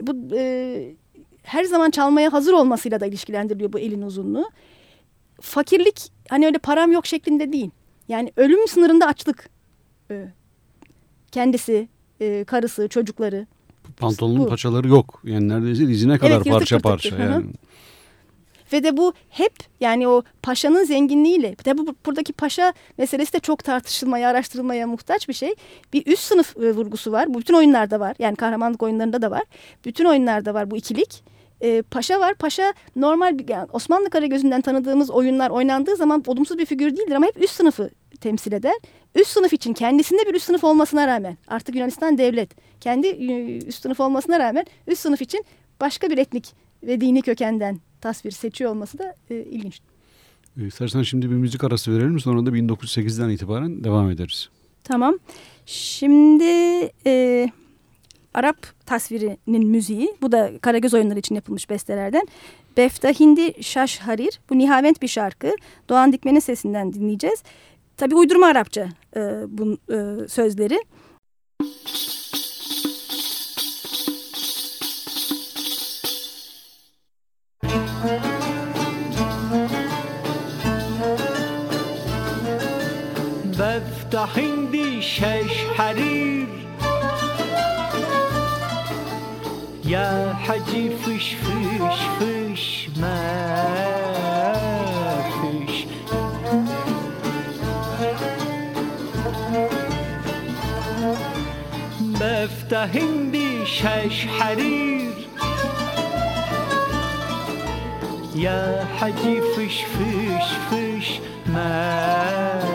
bu e, her zaman çalmaya hazır olmasıyla da ilişkilendiriliyor bu elin uzunluğu. Fakirlik hani öyle param yok şeklinde değil. Yani ölüm sınırında açlık. E, kendisi, e, karısı, çocukları. Pantolonun bu. paçaları yok. Yani neredeyse dizine kadar evet, parça parça. Yani. Ve de bu hep yani o paşanın zenginliğiyle. bu buradaki paşa meselesi de çok tartışılmaya, araştırılmaya muhtaç bir şey. Bir üst sınıf e, vurgusu var. Bu bütün oyunlarda var. Yani kahramanlık oyunlarında da var. Bütün oyunlarda var bu ikilik. E, paşa var. Paşa normal bir yani Osmanlı Karagözü'nden tanıdığımız oyunlar oynandığı zaman olumsuz bir figür değildir ama hep üst sınıfı temsil eder. Üst sınıf için kendisinde bir üst sınıf olmasına rağmen artık Yunanistan devlet kendi e, üst sınıf olmasına rağmen üst sınıf için başka bir etnik ve dini kökenden tasvir seçiyor olması da e, ilginç. E, istersen şimdi bir müzik arası verelim sonra da 1908'den itibaren devam ederiz. Tamam. Şimdi e, Arap tasvirinin müziği bu da Karagöz oyunları için yapılmış bestelerden. Befta Hindi Şaş Harir bu nihavent bir şarkı. Doğan Dikmen'in sesinden dinleyeceğiz. Tabi uydurma Arapça e, bu e, sözleri. بفتح عندي شاش حرير يا حجي فش بفتح عندي شاش حرير يا حجي فش فش فش ما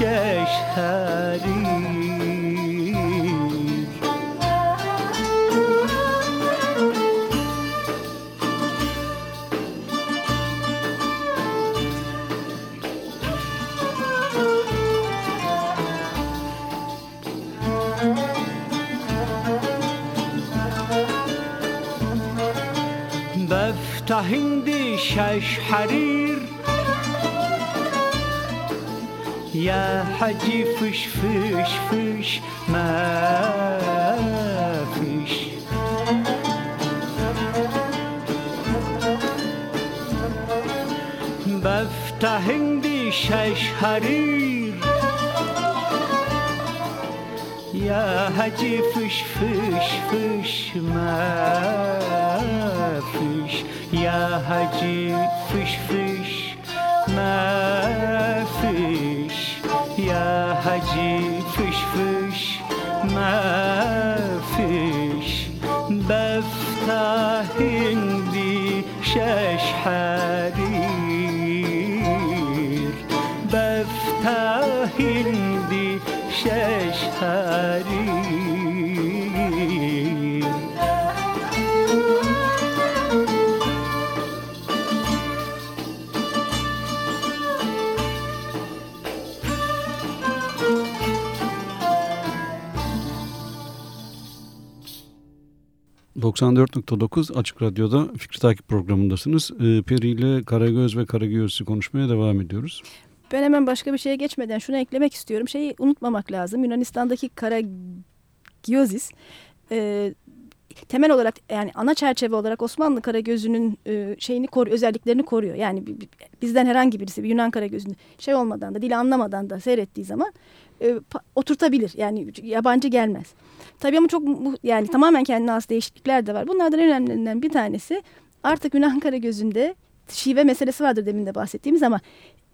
شش حریر بفتح شش حریر يا حجي فش فش فش ما فيش. بفتح هندي شاش حرير. يا هجي فش فش فش ما فيش. يا هجي فش فش ما فيش. يا هجي فش فش ما فيش بفتح هندي شاش 94.9 Açık Radyo'da Fikri Takip programındasınız. Ee, Peri ile Karagöz ve Karagöz'ü konuşmaya devam ediyoruz. Ben hemen başka bir şeye geçmeden şunu eklemek istiyorum. Şeyi unutmamak lazım. Yunanistan'daki Karagiozis e, temel olarak yani ana çerçeve olarak Osmanlı Karagözü'nün e, şeyini koruyor, özelliklerini koruyor. Yani bizden herhangi birisi bir Yunan Karagözü'nü şey olmadan da dili anlamadan da seyrettiği zaman e, oturtabilir. Yani yabancı gelmez. Tabii ama çok yani tamamen kendine has değişiklikler de var. Bunlardan en önemlilerinden bir tanesi artık Yunan Karagözü'nde şive meselesi vardır demin de bahsettiğimiz ama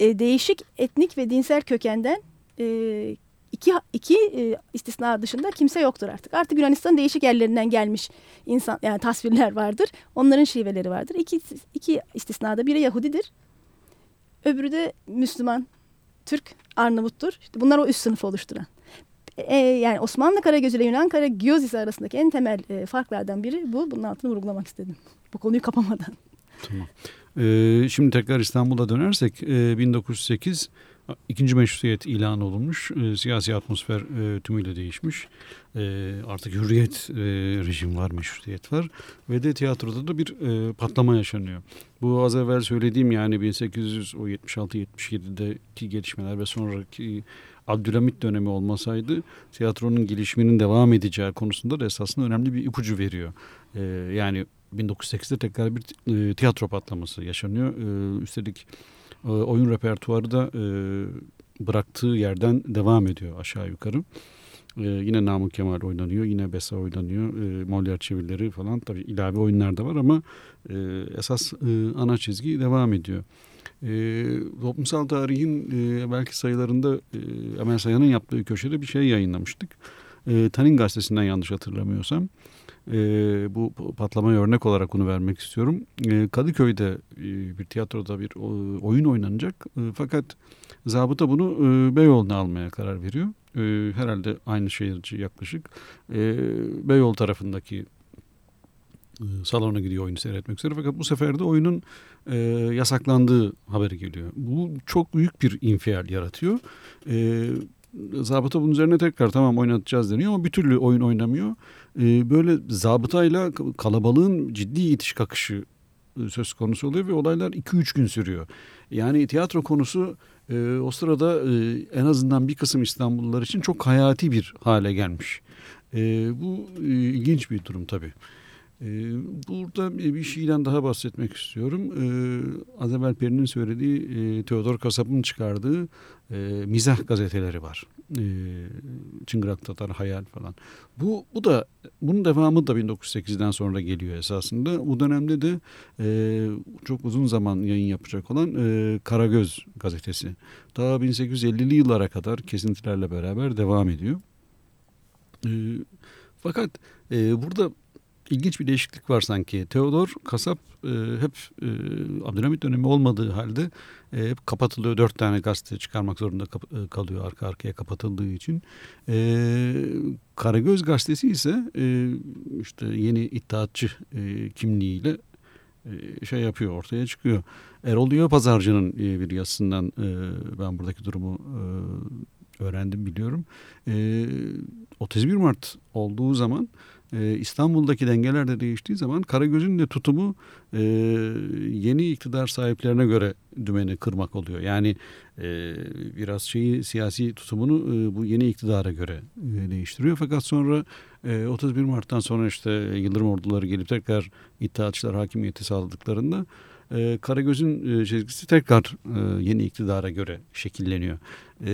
e, değişik etnik ve dinsel kökenden e, iki, iki e, istisna dışında kimse yoktur artık. Artık Yunanistan değişik yerlerinden gelmiş insan yani tasvirler vardır. Onların şiveleri vardır. İki, iki istisnada biri Yahudidir. Öbürü de Müslüman, Türk, Arnavuttur. İşte bunlar o üst sınıfı oluşturan. E, yani Osmanlı Karagözü ile Yunan Karagözisi arasındaki en temel e, farklardan biri bu. Bunun altını vurgulamak istedim. Bu konuyu kapamadan. Tamam. Ee, şimdi tekrar İstanbul'a dönersek e, 1908 ikinci meşrutiyet ilan olunmuş. E, siyasi atmosfer e, tümüyle değişmiş. E, artık hürriyet e, rejim var, meşrutiyet var. Ve de tiyatroda da bir e, patlama yaşanıyor. Bu az evvel söylediğim yani 1876-77'deki gelişmeler ve sonraki Abdülhamit dönemi olmasaydı tiyatronun gelişiminin devam edeceği konusunda da esasında önemli bir ipucu veriyor. E, yani 1908'de tekrar bir e, tiyatro patlaması yaşanıyor. E, üstelik e, oyun repertuarı da e, bıraktığı yerden devam ediyor aşağı yukarı. E, yine Namık Kemal oynanıyor, yine Besa oynanıyor, e, Molière çevirileri falan tabii ilave oyunlar da var ama e, esas e, ana çizgi devam ediyor. E, toplumsal tarihin e, belki sayılarında e, Emel Sayan'ın yaptığı köşede bir şey yayınlamıştık. E, Tanin gazetesinden yanlış hatırlamıyorsam e, bu patlamaya örnek olarak bunu vermek istiyorum. E, Kadıköy'de e, bir tiyatroda bir o, oyun oynanacak e, fakat zabıta bunu e, Beyoğlu'na almaya karar veriyor. E, herhalde aynı şehirci yaklaşık. E, Beyoğlu tarafındaki e, salona gidiyor oyunu seyretmek üzere fakat bu sefer de oyunun e, yasaklandığı haberi geliyor. Bu çok büyük bir infial yaratıyor. E, zabıta bunun üzerine tekrar tamam oynatacağız deniyor ama bir türlü oyun oynamıyor. E, böyle zabıtayla kalabalığın ciddi itiş kakışı e, söz konusu oluyor ve olaylar 2-3 gün sürüyor. Yani tiyatro konusu e, o sırada e, en azından bir kısım İstanbullular için çok hayati bir hale gelmiş. E, bu e, ilginç bir durum tabii. Ee, burada bir şeyden daha bahsetmek istiyorum. Ee, az evvel Peri'nin söylediği e, Teodor Kasap'ın çıkardığı e, mizah gazeteleri var. E, Çıngırak Tatar, Hayal falan. Bu, bu da bunun devamı da 1908'den sonra geliyor esasında. Bu dönemde de e, çok uzun zaman yayın yapacak olan Karagöz gazetesi. Daha 1850'li yıllara kadar kesintilerle beraber devam ediyor. Fakat burada ilginç bir değişiklik var sanki. Teodor Kasap e, hep e, Abdülhamit dönemi olmadığı halde e, hep kapatılıyor. Dört tane gazete çıkarmak zorunda e, kalıyor arka arkaya kapatıldığı için. E, Karagöz gazetesi ise e, işte yeni iddiatçı e, kimliğiyle e, şey yapıyor ortaya çıkıyor. Erol Diyor Pazarcı'nın e, bir yazısından ben buradaki durumu öğrendim biliyorum. 31 Mart olduğu zaman e, İstanbul'daki dengeler de değiştiği zaman Karagöz'ün de tutumu e, yeni iktidar sahiplerine göre dümeni kırmak oluyor. Yani e, biraz şeyi siyasi tutumunu e, bu yeni iktidara göre e, değiştiriyor. Fakat sonra e, 31 Mart'tan sonra işte Yıldırım orduları gelip tekrar İttihatçılar hakimiyeti sağladıklarında e, Karagöz'ün çizgisi tekrar e, yeni iktidara göre şekilleniyor. E,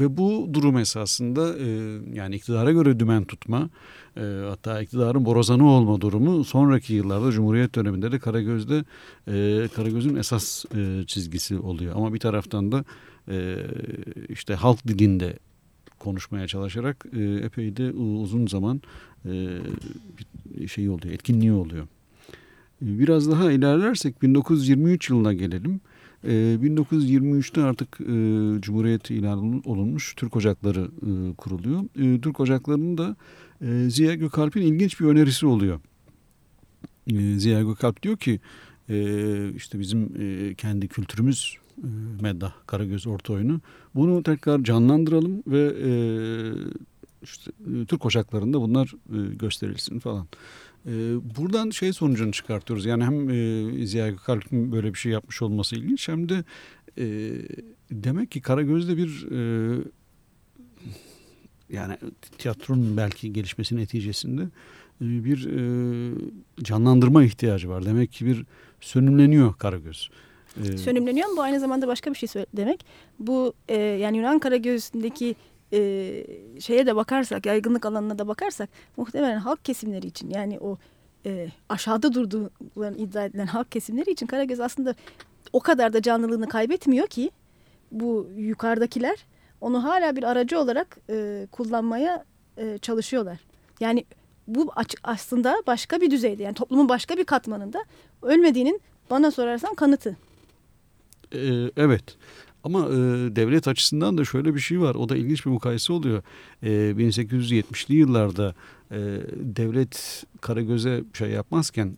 ve bu durum esasında e, yani iktidara göre dümen tutma e, hatta iktidarın borazanı olma durumu sonraki yıllarda Cumhuriyet döneminde de Karagöz'de e, Karagöz'ün esas e, çizgisi oluyor. Ama bir taraftan da e, işte halk dilinde konuşmaya çalışarak e, epey de uzun zaman e, şey oluyor, etkinliği oluyor. Biraz daha ilerlersek 1923 yılına gelelim. 1923'te artık e, Cumhuriyet ilan olunmuş Türk Ocakları e, kuruluyor. E, Türk Ocakları'nın da Ziya Gökalp'in ilginç bir önerisi oluyor. Ziya Gökalp diyor ki işte bizim kendi kültürümüz e, Meddah, Karagöz orta oyunu. Bunu tekrar canlandıralım ve işte Türk Ocakları'nda bunlar gösterilsin falan. Buradan şey sonucunu çıkartıyoruz. Yani hem e, Ziya Gökalp'in böyle bir şey yapmış olması ilginç hem de e, demek ki Karagöz'de bir e, yani tiyatronun belki gelişmesi neticesinde bir canlandırma ihtiyacı var. Demek ki bir sönümleniyor Karagöz. Ee, Sönümleniyor mu? Bu aynı zamanda başka bir şey demek. Bu yani Yunan Karagöz'ündeki e, şeye de bakarsak, yaygınlık alanına da bakarsak muhtemelen halk kesimleri için yani o e, aşağıda durduğunu iddia edilen halk kesimleri için Karagöz aslında o kadar da canlılığını kaybetmiyor ki bu yukarıdakiler onu hala bir aracı olarak e, kullanmaya e, çalışıyorlar. Yani bu aslında başka bir düzeyde yani toplumun başka bir katmanında ölmediğinin bana sorarsan kanıtı. Ee, evet. Ama e, devlet açısından da şöyle bir şey var. O da ilginç bir mukayese oluyor. E, 1870'li yıllarda e, devlet Karagöz'e şey yapmazken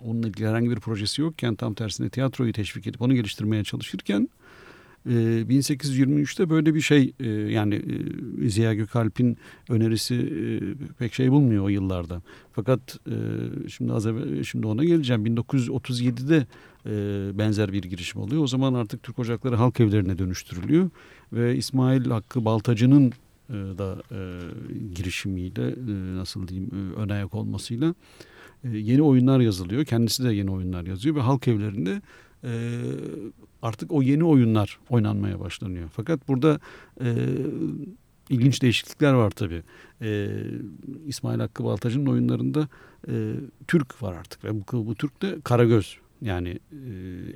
onunla ilgili herhangi bir projesi yokken tam tersine tiyatroyu teşvik edip onu geliştirmeye çalışırken 1823'te ee, böyle bir şey e, yani e, Ziya Gökalp'in önerisi e, pek şey bulmuyor o yıllarda. Fakat şimdi az evvel, şimdi ona geleceğim. 1937'de benzer bir girişim oluyor. O zaman artık Türk Ocakları halk evlerine dönüştürülüyor ve İsmail Hakkı Baltacı'nın da girişimiyle nasıl diyeyim ön ayak olmasıyla yeni oyunlar yazılıyor. Kendisi de yeni oyunlar yazıyor ve halk evlerinde artık o yeni oyunlar oynanmaya başlanıyor. Fakat burada e, ilginç değişiklikler var tabii. E, İsmail Hakkı Baltacı'nın oyunlarında e, Türk var artık ve bu, bu Türk de Karagöz. Yani e,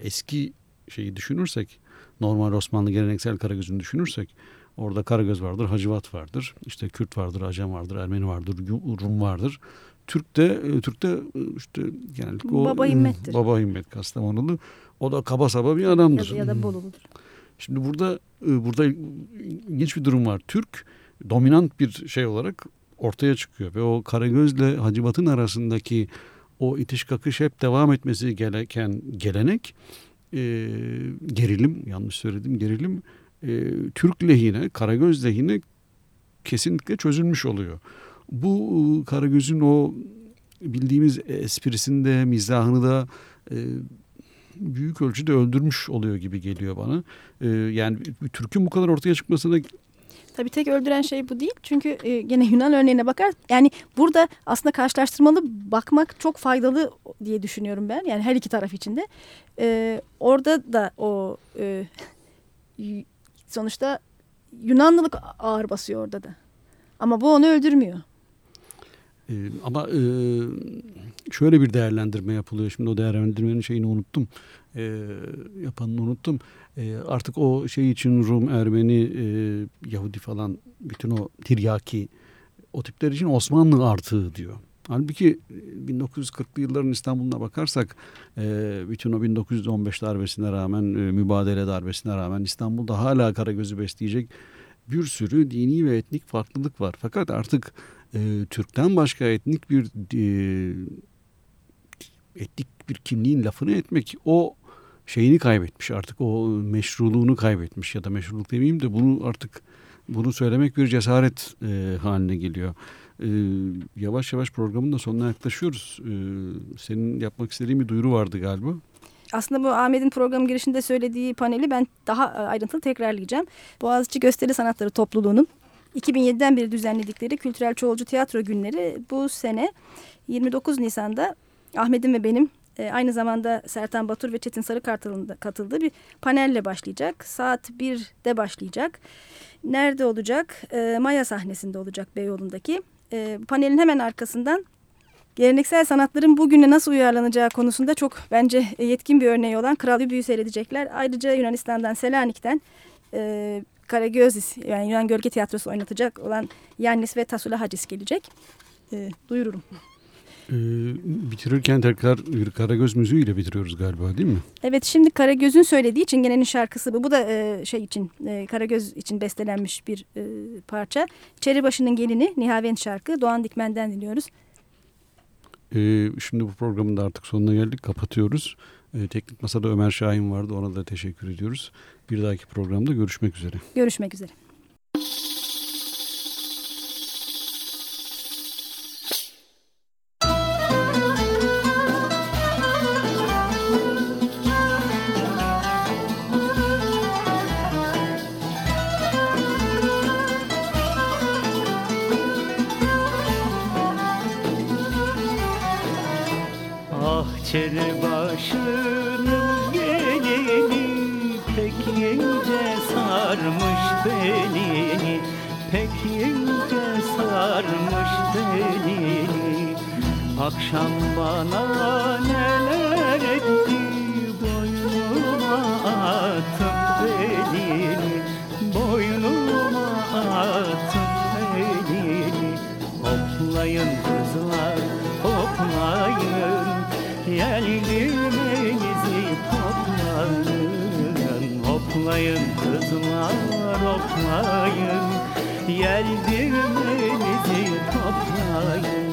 eski şeyi düşünürsek normal Osmanlı geleneksel Karagöz'ünü düşünürsek orada Karagöz vardır, Hacivat vardır, işte Kürt vardır, Acem vardır, Ermeni vardır, Rum vardır. Türk de e, Türk de e, işte genellikle o Baba Himmet'tir. Baba Himmet Kastamonulu. O da kaba saba bir adamdır. Ya, ya da Boluludur. Şimdi burada e, burada ilginç bir durum var. Türk dominant bir şey olarak ortaya çıkıyor ve o Karagöz'le Hacivat'ın arasındaki o itiş kakış hep devam etmesi gereken gelenek e, gerilim yanlış söyledim gerilim e, Türk lehine Karagöz lehine kesinlikle çözülmüş oluyor. Bu Karagöz'ün o bildiğimiz esprisinde mizahını da e, büyük ölçüde öldürmüş oluyor gibi geliyor bana. E, yani Türk'ün bu kadar ortaya çıkmasına Tabii tek öldüren şey bu değil. Çünkü e, gene Yunan örneğine bakar. Yani burada aslında karşılaştırmalı bakmak çok faydalı diye düşünüyorum ben. Yani her iki taraf için de. E, orada da o e, sonuçta Yunanlılık ağır basıyor orada da. Ama bu onu öldürmüyor. Ee, ama e, şöyle bir değerlendirme yapılıyor. Şimdi o değerlendirmenin şeyini unuttum. E, yapanını unuttum. E, artık o şey için Rum, Ermeni, e, Yahudi falan bütün o tiryaki o tipler için Osmanlı artığı diyor. Halbuki 1940'lı yılların İstanbul'una bakarsak e, bütün o 1915 darbesine rağmen, e, mübadele darbesine rağmen İstanbul'da hala Karagöz'ü besleyecek bir sürü dini ve etnik farklılık var. Fakat artık e, Türk'ten başka etnik bir e, etnik bir kimliğin lafını etmek o şeyini kaybetmiş artık o meşruluğunu kaybetmiş ya da meşruluk demeyeyim de bunu artık bunu söylemek bir cesaret e, haline geliyor. E, yavaş yavaş programın da sonuna yaklaşıyoruz. E, senin yapmak istediğin bir duyuru vardı galiba. Aslında bu Ahmet'in program girişinde söylediği paneli ben daha ayrıntılı tekrarlayacağım. Boğaziçi Gösteri Sanatları Topluluğu'nun 2007'den beri düzenledikleri Kültürel Çoğulcu Tiyatro Günleri bu sene 29 Nisan'da Ahmet'in ve benim e, aynı zamanda Sertan Batur ve Çetin Sarıkartal'ın da katıldığı bir panelle başlayacak. Saat 1'de başlayacak. Nerede olacak? E, Maya sahnesinde olacak Beyoğlu'ndaki. E, panelin hemen arkasından geleneksel sanatların bugüne nasıl uyarlanacağı konusunda çok bence yetkin bir örneği olan Kral Büyü seyredecekler. Ayrıca Yunanistan'dan Selanik'ten e, Karagözis yani Yunan Gölge Tiyatrosu oynatacak olan Yannis ve Tasula Hacis gelecek. E, duyururum. Ee, bitirirken tekrar Karagöz müziğiyle bitiriyoruz galiba değil mi? Evet şimdi Karagöz'ün söylediği için Çingene'nin şarkısı bu. Bu da e, şey için e, Karagöz için bestelenmiş bir e, parça. Çeribaşı'nın gelini Nihavent şarkı Doğan Dikmen'den dinliyoruz. Ee, şimdi bu programın da artık sonuna geldik. Kapatıyoruz. Ee, teknik Masada Ömer Şahin vardı. Ona da teşekkür ediyoruz. Bir dahaki programda görüşmek üzere. Görüşmek üzere. Çeri başının gelini Pek ince sarmış belini Pek ince sarmış belini. Akşam bana neler etti hoplayın Yelgümenizi toplayın.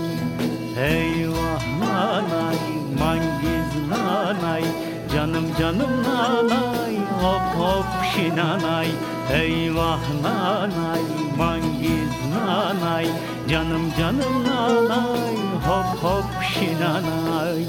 Eyvah nanay mangiz nanay. Canım canım nanay hop hop şinanay. Eyvah nanay mangiz nanay. Canım canım nanay hop hop şinanay